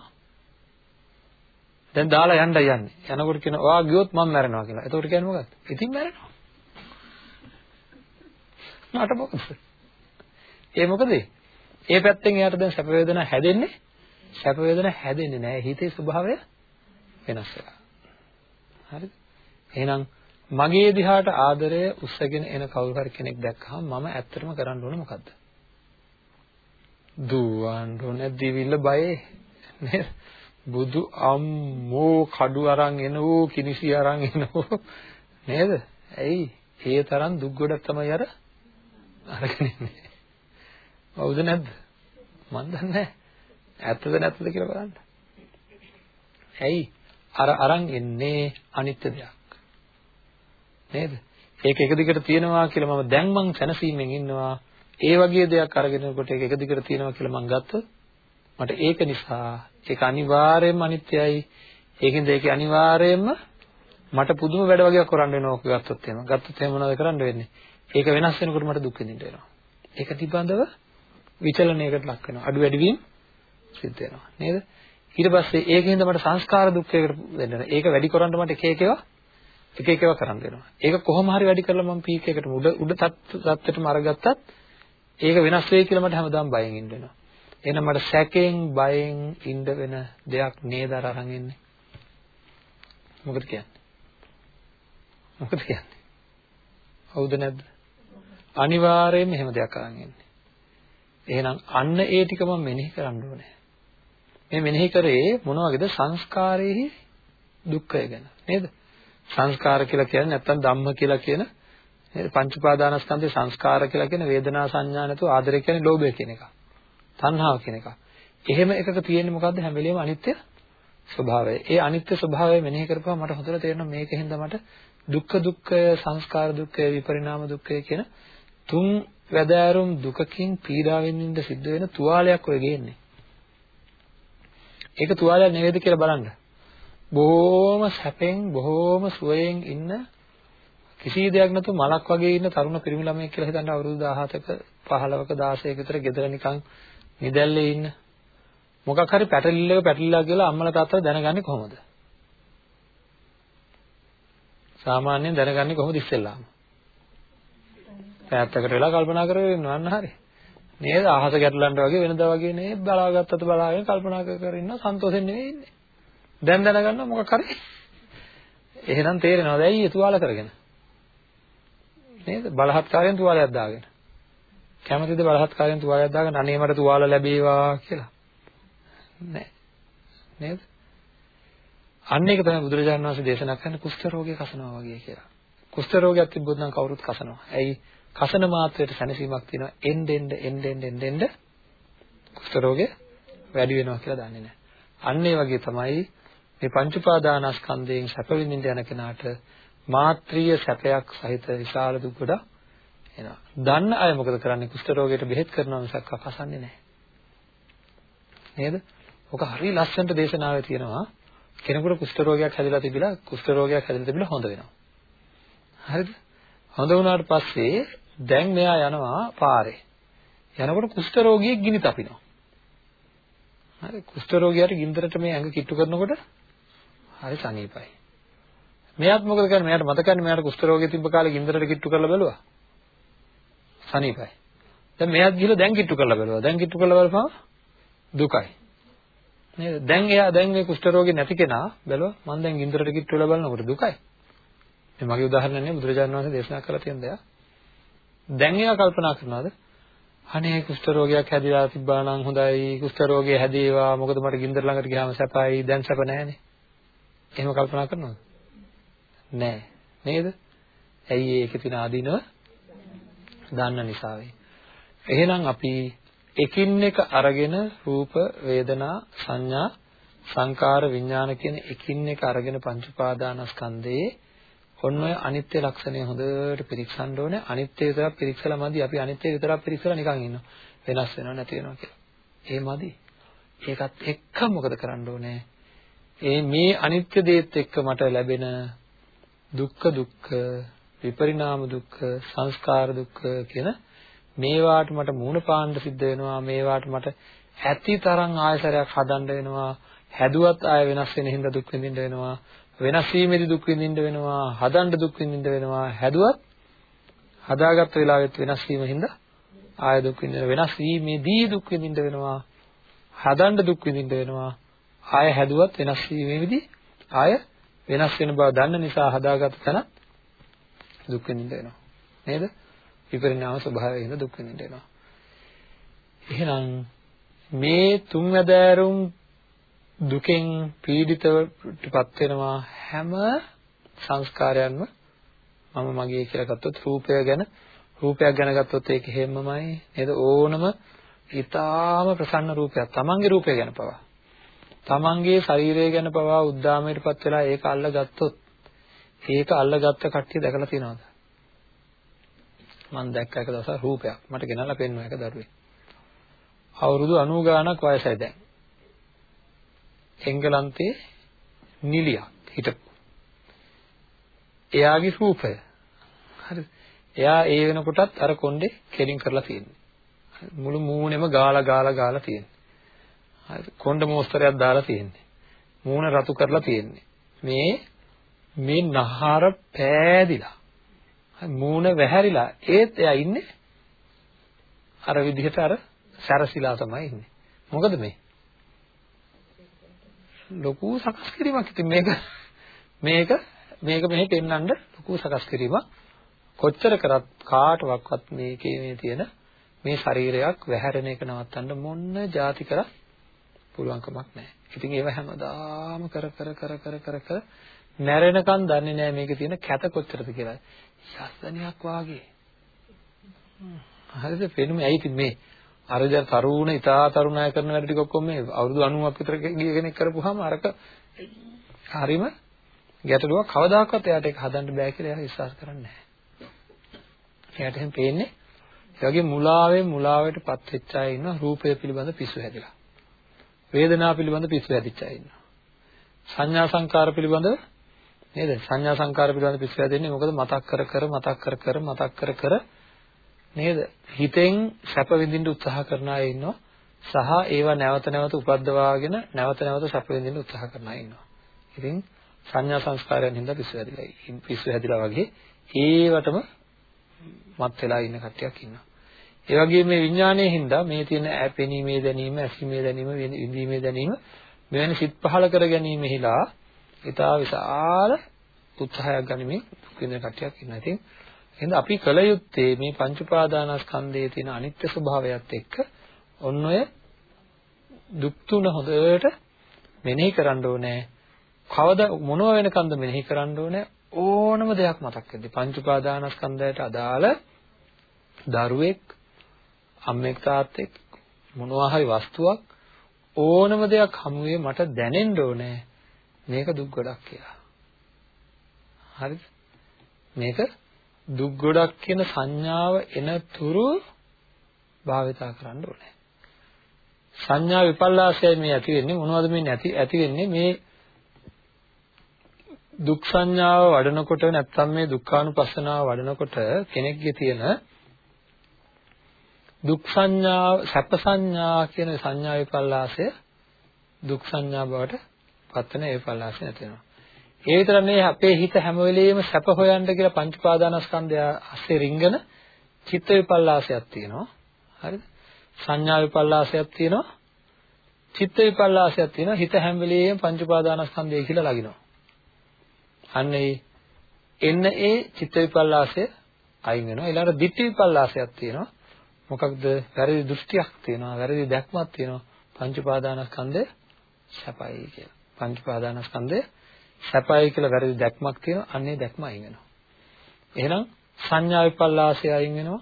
දැන් දාලා යන්න යන්නේ. යනකොට කියනවා ඔයා ගියොත් මම මැරෙනවා කියලා. එතකොට කියන්නේ මොකක්ද? ඉතින් මැරෙනවා. මට මොකද? ඒ මොකද? ඒ පැත්තෙන් එයාට දැන් සැප වේදනා හැදෙන්නේ සැප වේදනා හැදෙන්නේ නැහැ. හිතේ ස්වභාවය වෙනස් වෙලා. හරිද? එහෙනම් මගේ දිහාට ආදරය උස්සගෙන එන කවුරු හරි කෙනෙක් දැක්කහම මම ඇත්තටම කරන්න ඕනේ මොකද්ද? දුවන්න ඕනේ දිවිල්ල බයේ නේද? බුදු අම්මෝ කඩු අරන් එනෝ කිනිසි අරන් එනෝ නේද? ඇයි? ඒ තරම් දුක් ගොඩක් තමයි අර අරගෙන ඉන්නේ. හවුද නැද්ද? මන් දන්නේ ඇත්තද නැත්තද කියලා බලන්න. ඇයි? අර අරන් එන්නේ අනිත්‍ය දෙයක්. නේද? ඒක එක දිගට තියෙනවා කියලා මම දැන් මං සැනසීමෙන් ඉන්නවා. ඒ වගේ දෙයක් අරගෙනකොට ඒක එක දිගට තියෙනවා කියලා මං ගත්තොත් මට ඒක නිසා ඒක අනිවාර්යයෙන්ම අනිත්‍යයි. ඒකෙන්ද ඒක අනිවාර්යයෙන්ම මට පුදුම වැඩ වගේක් කරන්න වෙනවා ඔක ගත්තොත් එහෙම. ගත්තොත් එහෙම මොනවද කරන්න වෙන්නේ? ඒක වෙනස් වෙනකොට මට දුක් විඳින්න වෙනවා. ඒක පිළිබඳව විචලනයකට ලක් වෙනවා. අඩු වැඩි වීම සිද්ධ වෙනවා. නේද? ඊට පස්සේ ඒකෙන්ද මට සංස්කාර දුක්ඛයකට වෙන්න වෙනවා. ඒක වැඩි කරන්න මට එක එක ඒවා එක එක ඒවා කරන්න වෙනවා. ඒක කොහොම හරි වැඩි කරලා මම පීක් එකට උඩ උඩ තත්ත්වයටම අරගත්තත් ඒක වෙනස් වෙයි කියලා මට හැමදාම බයෙන් ඉන්න වෙනවා. එහෙනම් මට සැකෙන් බයෙන් ඉන්න වෙන දෙයක් නේද අර අරන් ඉන්නේ. මොකද කියන්නේ? මොකද කියන්නේ? හවුද නැද්ද? අනිවාර්යයෙන්ම එහෙම දෙයක් අරන් ඉන්නේ. එහෙනම් අන්න ඒ ටික මම මෙනෙහි කරන්න ඕනේ. මේ මෙනෙහි කරේ මොන වගේද සංස්කාරයේහි දුක්ඛය ගැන නේද? සංස්කාර කියලා කියන්නේ නැත්තම් ධම්ම කියලා කියන නේද? පංච උපාදානස්කන්ධේ සංස්කාර කියලා කියන වේදනා සංඥා නැතුව ආදරය කියන්නේ ලෝභය කියන එක. තණ්හාව කියන එක. එහෙම එකක තියෙන්නේ මොකද්ද හැම වෙලෙම අනිත්‍ය ස්වභාවය. ඒ අනිත්‍ය ස්වභාවය මෙනෙහි කරපුවා මට හොඳට තේරෙනවා මේකෙන්ද මට දුක්ඛ දුක්ඛය, සංස්කාර දුක්ඛය, විපරිණාම දුක්ඛය කියන තුන් වැදෑරුම් දුකකින් පීඩාවෙන් ඉඳ සිද්ධ වෙන තුවාලයක් ඔය ගේන්නේ. ඒක තුවාලයක් නෙවෙයිද කියලා බලන්න. බොහොම සැපෙන් බොහොම සුවයෙන් ඉන්න කිසි දෙයක් නැතුව මලක් වගේ ඉන්න තරුණ පිරිමි ළමයෙක් කියලා හිතන්න අවුරුදු 17ක 15ක 16ක විතර ගෙදර නිකන් නිදැල්ලේ ඉන්න මොකක් හරි පැටලිල්ලක පැටලිලා කියලා අම්මලා තාත්තලා දැනගන්නේ කොහොමද? සාමාන්‍යයෙන් දැනගන්නේ කොහොමද ඉස්සෙල්ලාම? පැත්තකට වෙලා කල්පනා කරගෙන ඉන්නවන්න හරි. නේද? අහස ගැටලන්න වගේ වෙනදා වගේ නේ බලාගත්තත් බලාගෙන කල්පනා කර කර ඉන්න සන්තෝෂෙන් නෙවෙයි ඉන්නේ. දැන් දැනගන්න මොකක් හරි. එහෙනම් තේරෙනවද ඇයි ඒ තුවාල කරගෙන? නේද? බලහත්කාරයෙන් තුවාලයක් දාගෙන. කැමතිද බලහත්කාරයෙන් තුවාලයක් දාගෙන අනේ මට තුවාල ලැබේවා කියලා? නෑ. නේද? අන්න ඒක තමයි බුදුරජාණන් වහන්සේ දේශනා කරන්නේ කුෂ්ඨ රෝගය කසනවා වගේ කියලා. කුෂ්ඨ රෝගයක් තිබ්බොත් නම් කවුරුත් කසනවා. ඇයි? කසන මාත්‍රයට සැනසීමක් තියෙනවා. එන්න එන්න එන්න එන්න එන්න කුෂ්ඨ රෝගය වැඩි වෙනවා කියලා දන්නේ නැහැ. අන්න ඒ වගේ තමයි මේ පංච උපාදානස්කන්ධයෙන් සැප විඳින්න යන කෙනාට මාත්‍රීය සැපයක් සහිත විශාල දුක් ගොඩක් එනවා. දන්න අය මොකද කරන්නේ? කුෂ්ඨ රෝගයට බෙහෙත් කරනවා මිසක් කසන්නේ නැහැ. නේද? ඔක හරි ලස්සනට දේශනාවේ තියෙනවා. කෙනෙකුට කුෂ්ඨ රෝගයක් හැදිලා තිබිලා කුෂ්ඨ රෝගයක් හැදිලා තිබිලා හොඳ වෙනවා. හරිද? හොඳ වුණාට පස්සේ දැන් මෙයා යනවා පාරේ. යනකොට කුෂ්ඨ රෝගියෙක් ගිනි තපිනවා. හරි කුෂ්ඨ රෝගියාට ගින්දරට මේ ඇඟ කිට්ටු කරනකොට හරි සනීපයි. මෙයාත් මොකද කරන්නේ? මෙයාට මතකන්නේ මෙයාට කුෂ්ඨ රෝගය තිබ්බ කාලේ ගින්දරට කිට්ටු කරලා බැලුවා. සනීපයි. දැන් මෙයාත් ගිහලා දැන් කිට්ටු කරලා බැලුවා. දැන් කිට්ටු කරලා බලපුවම දුකයි. නේද? දැන් එයා දැන් මේ කුෂ්ඨ රෝගේ නැති කෙනා බැලුවා මම දැන් ගින්දරට කිට්ටු වෙලා බලනකොට දුකයි. මේ මගේ උදාහරණයක් නේ බුදුරජාණන් වහන්සේ දේශනා කරලා තියෙන දෙයක්. දැන් එයා කල්පනා කරනවාද? අනේ කුෂ්ඨ රෝගයක් හැදිලා තිබ්බා නම් හොඳයි. කුෂ්ඨ රෝගය හැදේවා. මොකද මට ගින්දර ළඟට ගියාම සැපයි. දැන් සැප නැහැනේ. එහෙම කල්පනා කරනවද? නෑ. නේද? ඇයි ඒකේ තියෙන ආදීනව දන්න නිසා වෙයි. එහෙනම් අපි එකින් එක අරගෙන රූප වේදනා සංඥා සංකාර විඥාන කියන එකින් එක අරගෙන පංච උපාදානස්කන්ධයේ ඔන්න ඔය අනිත්‍ය ලක්ෂණය හොඳට පිරික්සන්න ඕනේ. අනිත්‍ය විතරක් පිරික්සලා මදි. අපි අනිත්‍ය විතරක් පිරික්සලා නිකන් ඉන්නවා. වෙනස් වෙනව නැති වෙනවා කියලා. ඒ මදි. ඒකත් එක්ක මොකද කරන්න ඕනේ? ඒ මේ අනිත්‍ය දේත් එක්ක මට ලැබෙන දුක්ඛ දුක්ඛ විපරිණාම දුක්ඛ සංස්කාර දුක්ඛ කියන මේවාට මට මූණ පාන්න සිද්ධ වෙනවා මේවාට මට ඇති තරම් ආයසරයක් හදන්න වෙනවා හැදුවත් ආය වෙනස් වෙන හින්දා දුක් විඳින්න වෙනවා වෙනස් වීමේදී දුක් විඳින්න වෙනවා හදන්න දුක් විඳින්න වෙනවා හැදුවත් හදාගත්ත වෙලාවෙත් වෙනස් වීම හින්දා ආය දුක් විඳින්න වෙනස් වීමේදී දුක් විඳින්න වෙනවා හදන්න දුක් විඳින්න වෙනවා ආය හැදුවත් වෙනස් වීමේදී ආය වෙනස් වෙන බව දන්න නිසා හදාගත්ත තැන දුක් විඳින්න වෙනවා නේද විපරිණාම ස්වභාවයෙන් දුක් විඳින්න වෙනවා එහෙනම් මේ තුන් වැදෑරුම් දුකෙන් පීඩිතවටපත් වෙනවා හැම සංස්කාරයන්ම මම මගේ කියලා ගත්තොත් රූපය ගැන රූපයක් ගැන ගත්තොත් ඒක හැමමයි නේද ඕනම ඊටාම ප්‍රසන්න රූපයක්. තමන්ගේ රූපය ගැන පවා. තමන්ගේ ශරීරය ගැන පවා උද්දාමයටපත් වෙලා ඒක අල්ලගත්තොත් ඒක අල්ලගත්ත කට්ටිය දැකලා තියෙනවද? මම දැක්ක එක දවසක් රූපයක්. මට ගෙනල්ලා පෙන්වුවා එක දරුවෙක්. අවුරුදු 90 ගාණක් වයසයි දැන්. එංගලන්තේ නිලියක් හිටපු. එයාගේ රූපය. හරිද? එයා ඒ වෙනකොටත් අර කොණ්ඩේ කෙලින් කරලා තියෙන්නේ. මුළු මූණෙම ගාලා ගාලා ගාලා තියෙන්නේ. හරි කොණ්ඩ මෝස්තරයක් දාලා තියෙන්නේ. මූණ රතු කරලා තියෙන්නේ. මේ මේ නහර පෑදිලා. මූණ වැහැරිලා ඒත් එයා ඉන්නේ අර විදිහට අර සැරසිලා තමයි ඉන්නේ. මොකද මේ? ලොකු සකස් කිරීමක්. ඉතින් මේක මේක මේක මෙහෙ පෙන්වන්න ලොකු සකස් කිරීමක්. කොච්චර කරත් කාටවත් මේකේ මේ තියෙන මේ ශරීරයක් වැහැරෙන එක නවත්තන්න මොන්න જાති කරත් පුළුවන්කමක් නැහැ. ඉතින් ඒව හැමදාම කර කර කර කර කර කර නැරෙනකන් දන්නේ නැහැ මේකේ තියෙන කැත කොච්චරද කියලා. යස්සනියක් වාගේ. හරිද? පෙනුම ඇයි ඉතින් මේ අර දැන් තරුණ ඉතා තරුණය කරන වැඩ ටික ඔක්කොම මේ අවුරුදු 90ක් විතර ගිය කෙනෙක් කරපුවාම අරක හරීම ගැටලුවක් කවදාකවත් එයාට ඒක හදන්න බෑ කියලා එයා විශ්වාස කරන්නේ නැහැ. එයාට එහෙම පේන්නේ ඒ වගේ මුලාවෙන් මුලාවටපත් වෙච්ච අය ඉන්නවා රූපය පිළිබඳ පිස්සු හැදිලා. වේදනාව පිළිබඳ පිස්සු හැදිච්ච අය ඉන්නවා. සංඥා සංකාර පිළිබඳ නේද? සංඥා සංකාර පිළිබඳ පිස්සු හැදෙන්නේ මොකද මතක් කර කර මතක් කර කර මතක් කර කර නේද? හිතෙන් සැප විඳින්න උත්සාහ කරන අය ඉන්නවා. සහ ඒවා නැවත නැවත උපද්දවාගෙන නැවත නැවත සැප විඳින්න උත්සාහ කරන අය ඉන්නවා. ඉතින් සංඥා සංස්කාරයන් හින්දා පිස්සු හැදිලා පිස්සු හැදිලා වගේ ඒවටම මත් වෙලා ඉන්න කට්ටියක් ඉන්නවා. ඒ වගේම මේ විඥානයේ හින්දා මේ තියෙන ඇපෙනීමේ දැනීම, ඇසීමේ දැනීම, විඳීමේ දැනීම මෙවැනි සිත් පහල කර ගැනීමෙහිලා ඊටා විශාල උත්සාහයක් ගනිමින් දුක් විඳින කට්ටියක් ඉන්නවා. ඉතින් එහෙනම් අපි කල යුත්තේ මේ පංච උපාදානස්කන්ධයේ තියෙන අනිත්‍ය ස්වභාවයත් එක්ක ඔන්න ඔය දුක් තුන හොඳට මෙනෙහි කරන්න ඕනේ. කවදා මොනව වෙනකන්ද මෙනෙහි කරන්න ඕනේ? ඕනම දෙයක් මතක් වෙද්දී පංච උපාදානස්කන්ධයට අදාළ දරුවෙක් අම්මෙක් තාත්තෙක් මොනවා හරි වස්තුවක් ඕනම දෙයක් හමුවේ මට දැනෙන්න ඕනේ මේක දුක් ගොඩක් කියලා. හරිද? මේක දුක් ගොඩක් කියන සංඥාව එන තුරු භාවිතා කරන්න ඕනේ. සංඥා විපල්ලාසයයි මේ ඇති වෙන්නේ මොනවද මේ නැති ඇති වෙන්නේ මේ දුක් සංඥාව වඩනකොට නැත්නම් මේ දුක්ඛානුපස්සනාව වඩනකොට කෙනෙක්ගේ තියෙන දුක් සංඥා සැප සංඥා කියන සංඥා විපල්ලාසය දුක් සංඥා බවට පත්වන ඒ විපල්ලාසය නැති වෙනවා. ඒ විතර නෙවෙයි අපේ හිත හැම වෙලෙම සැප හොයන්න කියලා පංච පාදානස්කන්ධය අස්සේ රිංගන චිත්ත විපල්ලාසයක් තියෙනවා. හරිද? සංඥා විපල්ලාසයක් තියෙනවා. චිත්ත විපල්ලාසයක් තියෙනවා. හිත හැම වෙලෙම පංච පාදානස්කන්ධය කියලා ලගිනවා. අන්න ඒ එන්න ඒ චිත්ත විපල්ලාසය අයින් වෙනවා. ඊළඟට ditthi විපල්ලාසයක් තියෙනවා. මොකක්ද? වැරදි දෘෂ්ටියක් තියෙනවා. වැරදි දැක්මක් තියෙනවා. පංච පාදානස්කන්ධය සැපයි කියලා. පංච පාදානස්කන්ධය සැපයි කියලා වැරදි දැක්මක් තියෙනවා. අන්නේ දැක්ම අයින් වෙනවා. එහෙනම් සංඥා විපල්ලාසය අයින් වෙනවා.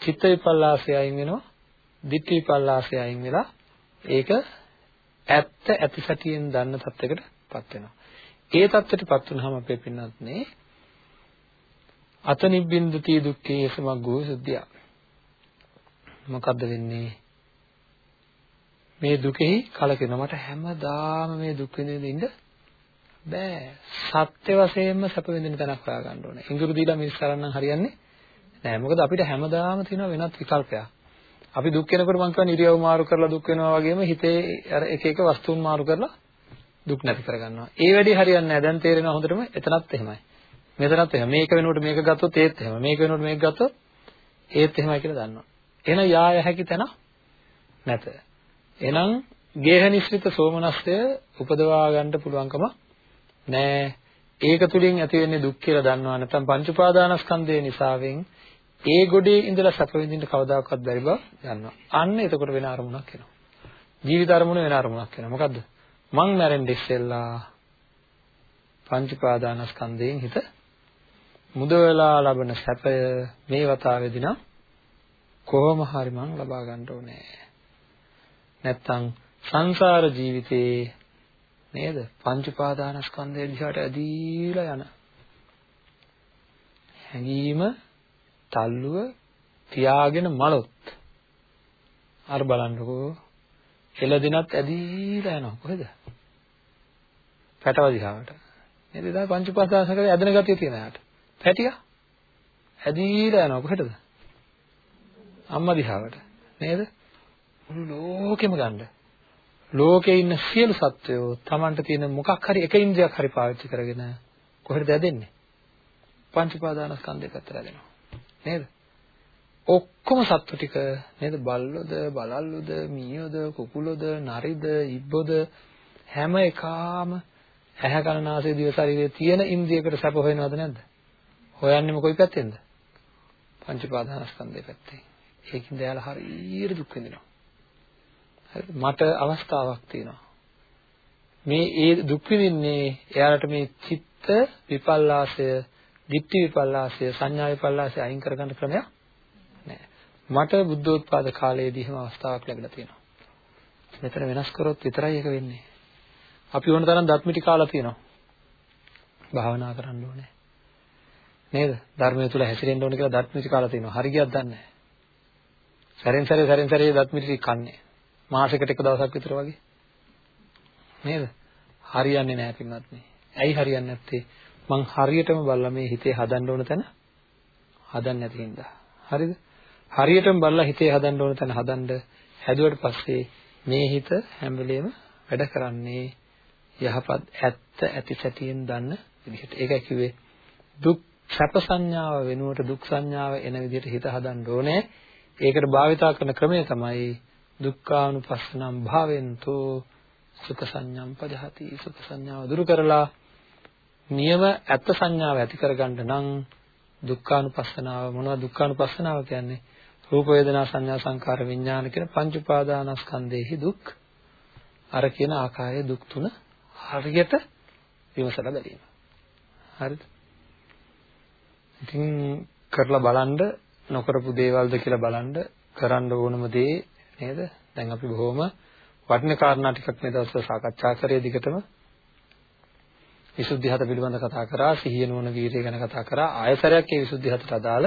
චිත්ත විපල්ලාසය අයින් වෙනවා. ditthi විපල්ලාසය අයින් වෙලා ඒක ඇත්ත ඇති සැටියෙන් දන්න තත්යකටපත් වෙනවා. ඒ தත්ත්වයටපත් වුනහම අපේ පින්නත් නේ අතනිබ්බින්දති දුක්ඛේ සමග්ගෝ සුද්ධිය. මොකද්ද වෙන්නේ? මේ දුකෙහි කලකිරෙන මට හැමදාම මේ දුක් විඳින්න ඉන්න බෑ. සත්‍ය වශයෙන්ම සැප විඳින තැනක් හොයාගන්න ඕනේ. ඉඟුරු දීලා මිස් කරන්න හරියන්නේ නෑ. මොකද අපිට හැමදාම තියෙන වෙනත් විකල්පයක්. අපි දුක් වෙනකොට මං කියනවා ඉරියව් මාරු කරලා දුක් වෙනවා වගේම හිතේ අර එක එක වස්තුන් මාරු කරලා දුක් නැති කරගන්නවා. ඒ වැඩි හරියන්නේ නැහැ. දැන් තේරෙනවා හොඳටම එතනත් එහෙමයි. මෙතනත් එහෙම. මේක වෙනකොට මේක ගත්තොත් ඒත් එහෙම. මේක වෙනකොට මේක ගත්තොත් ඒත් එහෙමයි කියලා දන්නවා. එහෙනම් යා යහැකි තැන නැත. එහෙනම් ගේහනිශ්චිත සෝමනස්ය උපදවා ගන්න පුළුවන්කම නෑ. ඒක තුලින් ඇති වෙන්නේ දුක් කියලා දන්නවා. නැත්නම් පංච උපාදානස්කන්ධය නිසාවෙන් ඒ ගොඩේ ඉඳලා සැප විඳින්න කවදාකවත් බැරි බව දන්නවා. අන්න එතකොට වෙන අරමුණක් එනවා. ජීවිත අරමුණ වෙන අරමුණක් එනවා. මොකද්ද? මං මැරෙන්න ඉස්සෙල්ලා පංච පාදානස්කන්ධයෙන් හිත මුදවලා ලබන සැපය මේ වතාවේදී නම් කොහොම හරි මං ලබා ගන්න ඕනේ. නැත්තම් සංසාර ජීවිතේ නේද? පංච පාදානස්කන්ධය දිහාට ඇදීලා යන හැඟීම තල්ලුව තියාගෙන මලොත් අර බලන්නකෝ එළදිනත් ඇදීලා යනවා කොහෙද? පැටව දිහාට. නේද? ඉතින් පංච පාදානස්කන්ධය ඇදෙන ගතිය තියෙන යාට. පැටියා ඇදීලා යනවා කොහෙටද? අම්මා දිහාවට. නේද? මුළු ලෝකෙම ගන්න. ලෝකේ ඉන්න සියලු සත්වයෝ Tamanට තියෙන මොකක් හරි එක ඉන්ද්‍රියක් හරි පාවිච්චි කරගෙන කොහෙටද ඇදෙන්නේ? පංච උපාදානස්කන්ධය පැත්තට ඇදෙනවා. නේද? ඔක්කොම සත්තු ටික නේද බල්ලොද බලල්ලොද මීයොද කුකුලොද නරිද ඉබ්බොද හැම එකාම ඇහැ කන නාසය දිව ශරීරයේ තියෙන ඉන්ද්‍රියකට සැප හොයනවද නැද්ද? හොයන්නේම කොයි පැත්තෙන්ද? පංච උපාදානස්කන්ධය පැත්තෙන්. ඒකින්ද එයාලා හරියට දුක් විඳිනවා. හරිද? මට අවස්ථාවක් තියෙනවා. මේ ඒ දුක් විඳින්නේ එයාලට මේ චිත්ත විපල්ලාසය, ditthi විපල්ලාසය, සංඥා විපල්ලාසය අයින් කරගන්න ක්‍රමයක් නෑ. මට බුද්ධෝත්පාද කාලයේදී එහෙම අවස්ථාවක් ලැබිලා තියෙනවා. මෙතන වෙනස් කරොත් විතරයි ඒක වෙන්නේ. අපි වුණ තරම් දත්මිටි කාලා තියෙනවා. භාවනා කරන්න ඕනේ. නේද? ධර්මය තුල හැසිරෙන්න ඕනේ කියලා දත්මිටි කාලා තියෙනවා. හරි ගියක් දන්නේ නැහැ. සැරෙන් සැරේ සැරෙන් සැරේ දත්මිටි කන්නේ. මාසෙකට එක දවසක් විතර වගේ. නේද? හරියන්නේ නැහැ පින්වත්නි. ඇයි හරියන්නේ නැත්තේ? මං හරියටම බලලා මේ හිතේ හදන්න ඕන තැන හදන්න නැති හින්දා. හරිද? හරියටම බලලා හිතේ හදන්න ඕන තැන හදන්න හැදුවට පස්සේ මේ හිත හැම වෙලෙම වැඩ කරන්නේ යහපත් ඇත්ත ඇති සැටියෙන් දන්න විදිහට. ඒකයි කිව්වේ දුක් සැප සංඥාව වෙනුවට දුක් සංඥාව එන විදිහට හිත හදන්න ඕනේ. ඒකට භාවිතා කරන ක්‍රමය තමයි දුක්ඛානුපස්සනම් භාවෙන්තෝ සුඛ සංඥම් පජහති සුඛ සංඥාව දුරු කරලා නියම ඇත්ත සංඥාව ඇති කරගන්න නම් දුක්ඛානුපස්සනාව මොනවද දුක්ඛානුපස්සනාව කියන්නේ? රූප වේදනා සංඥා සංකාර විඥාන කියන පංච උපාදානස්කන්ධෙහි දුක්. අර කියන ආකාරයේ දුක් තුන හරියට විමසලා බැලීම. හරිද? ඉතින් කරලා බලන්න නොකරපු දේවල්ද කියලා බලන්න කරන්න ඕනම දේ නේද? දැන් අපි බොහොම වටින කාරණා ටිකක් මේ දවස්වල සාකච්ඡා කරේ දිගටම. විසුද්ධි හත පිළිබඳ කතා කරා, සිහිය නුවණ වීරිය ගැන කතා කරා. ආයතරයක් ඒ විසුද්ධි හතට අදාළ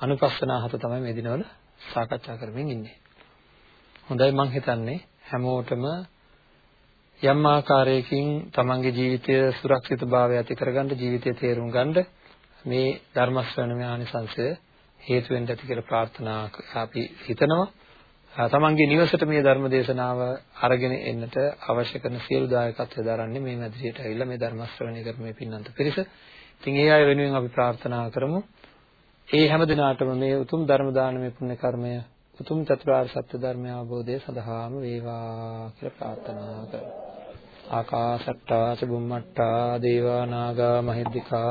අනුපස්සනා හත තමයි මේ දිනවල සාකච්ඡා කරමින් ඉන්නේ. හොඳයි මම හිතන්නේ හැමෝටම යම් ආකාරයකින් තමන්ගේ ජීවිතය සුරක්ෂිතභාවය ඇති කරගන්න ජීවිතය තේරුම් ගන්න මේ ධර්ම ශ්‍රවණමය ආනිසංසය හේතු වෙන්න ඇති කියලා ප්‍රාර්ථනා අපි හිතනවා. තමන්ගේ නිවසට මේ ධර්ම දේශනාව අරගෙන එන්නට අවශ්‍ය කරන සියලු දායකත්වය දරන්නේ මේ මැදිරියට ඇවිල්ලා මේ ධර්ම ශ්‍රවණය කරන මේ පින්නන්ත පිරිස. ඉතින් ඒ අය වෙනුවෙන් අපි ප්‍රාර්ථනා කරමු. ඒ හැම දිනාටම මේ උතුම් ධර්ම දානමය පුණ්‍ය කර්මය උතුම් චතුරාර්ය සත්‍ය ධර්මය අවබෝධය සඳහාම වේවා කියලා ප්‍රාර්ථනා කරමු. ආකාශට්ටා චුම්මට්ටා දේවා නාග මහිද්దికා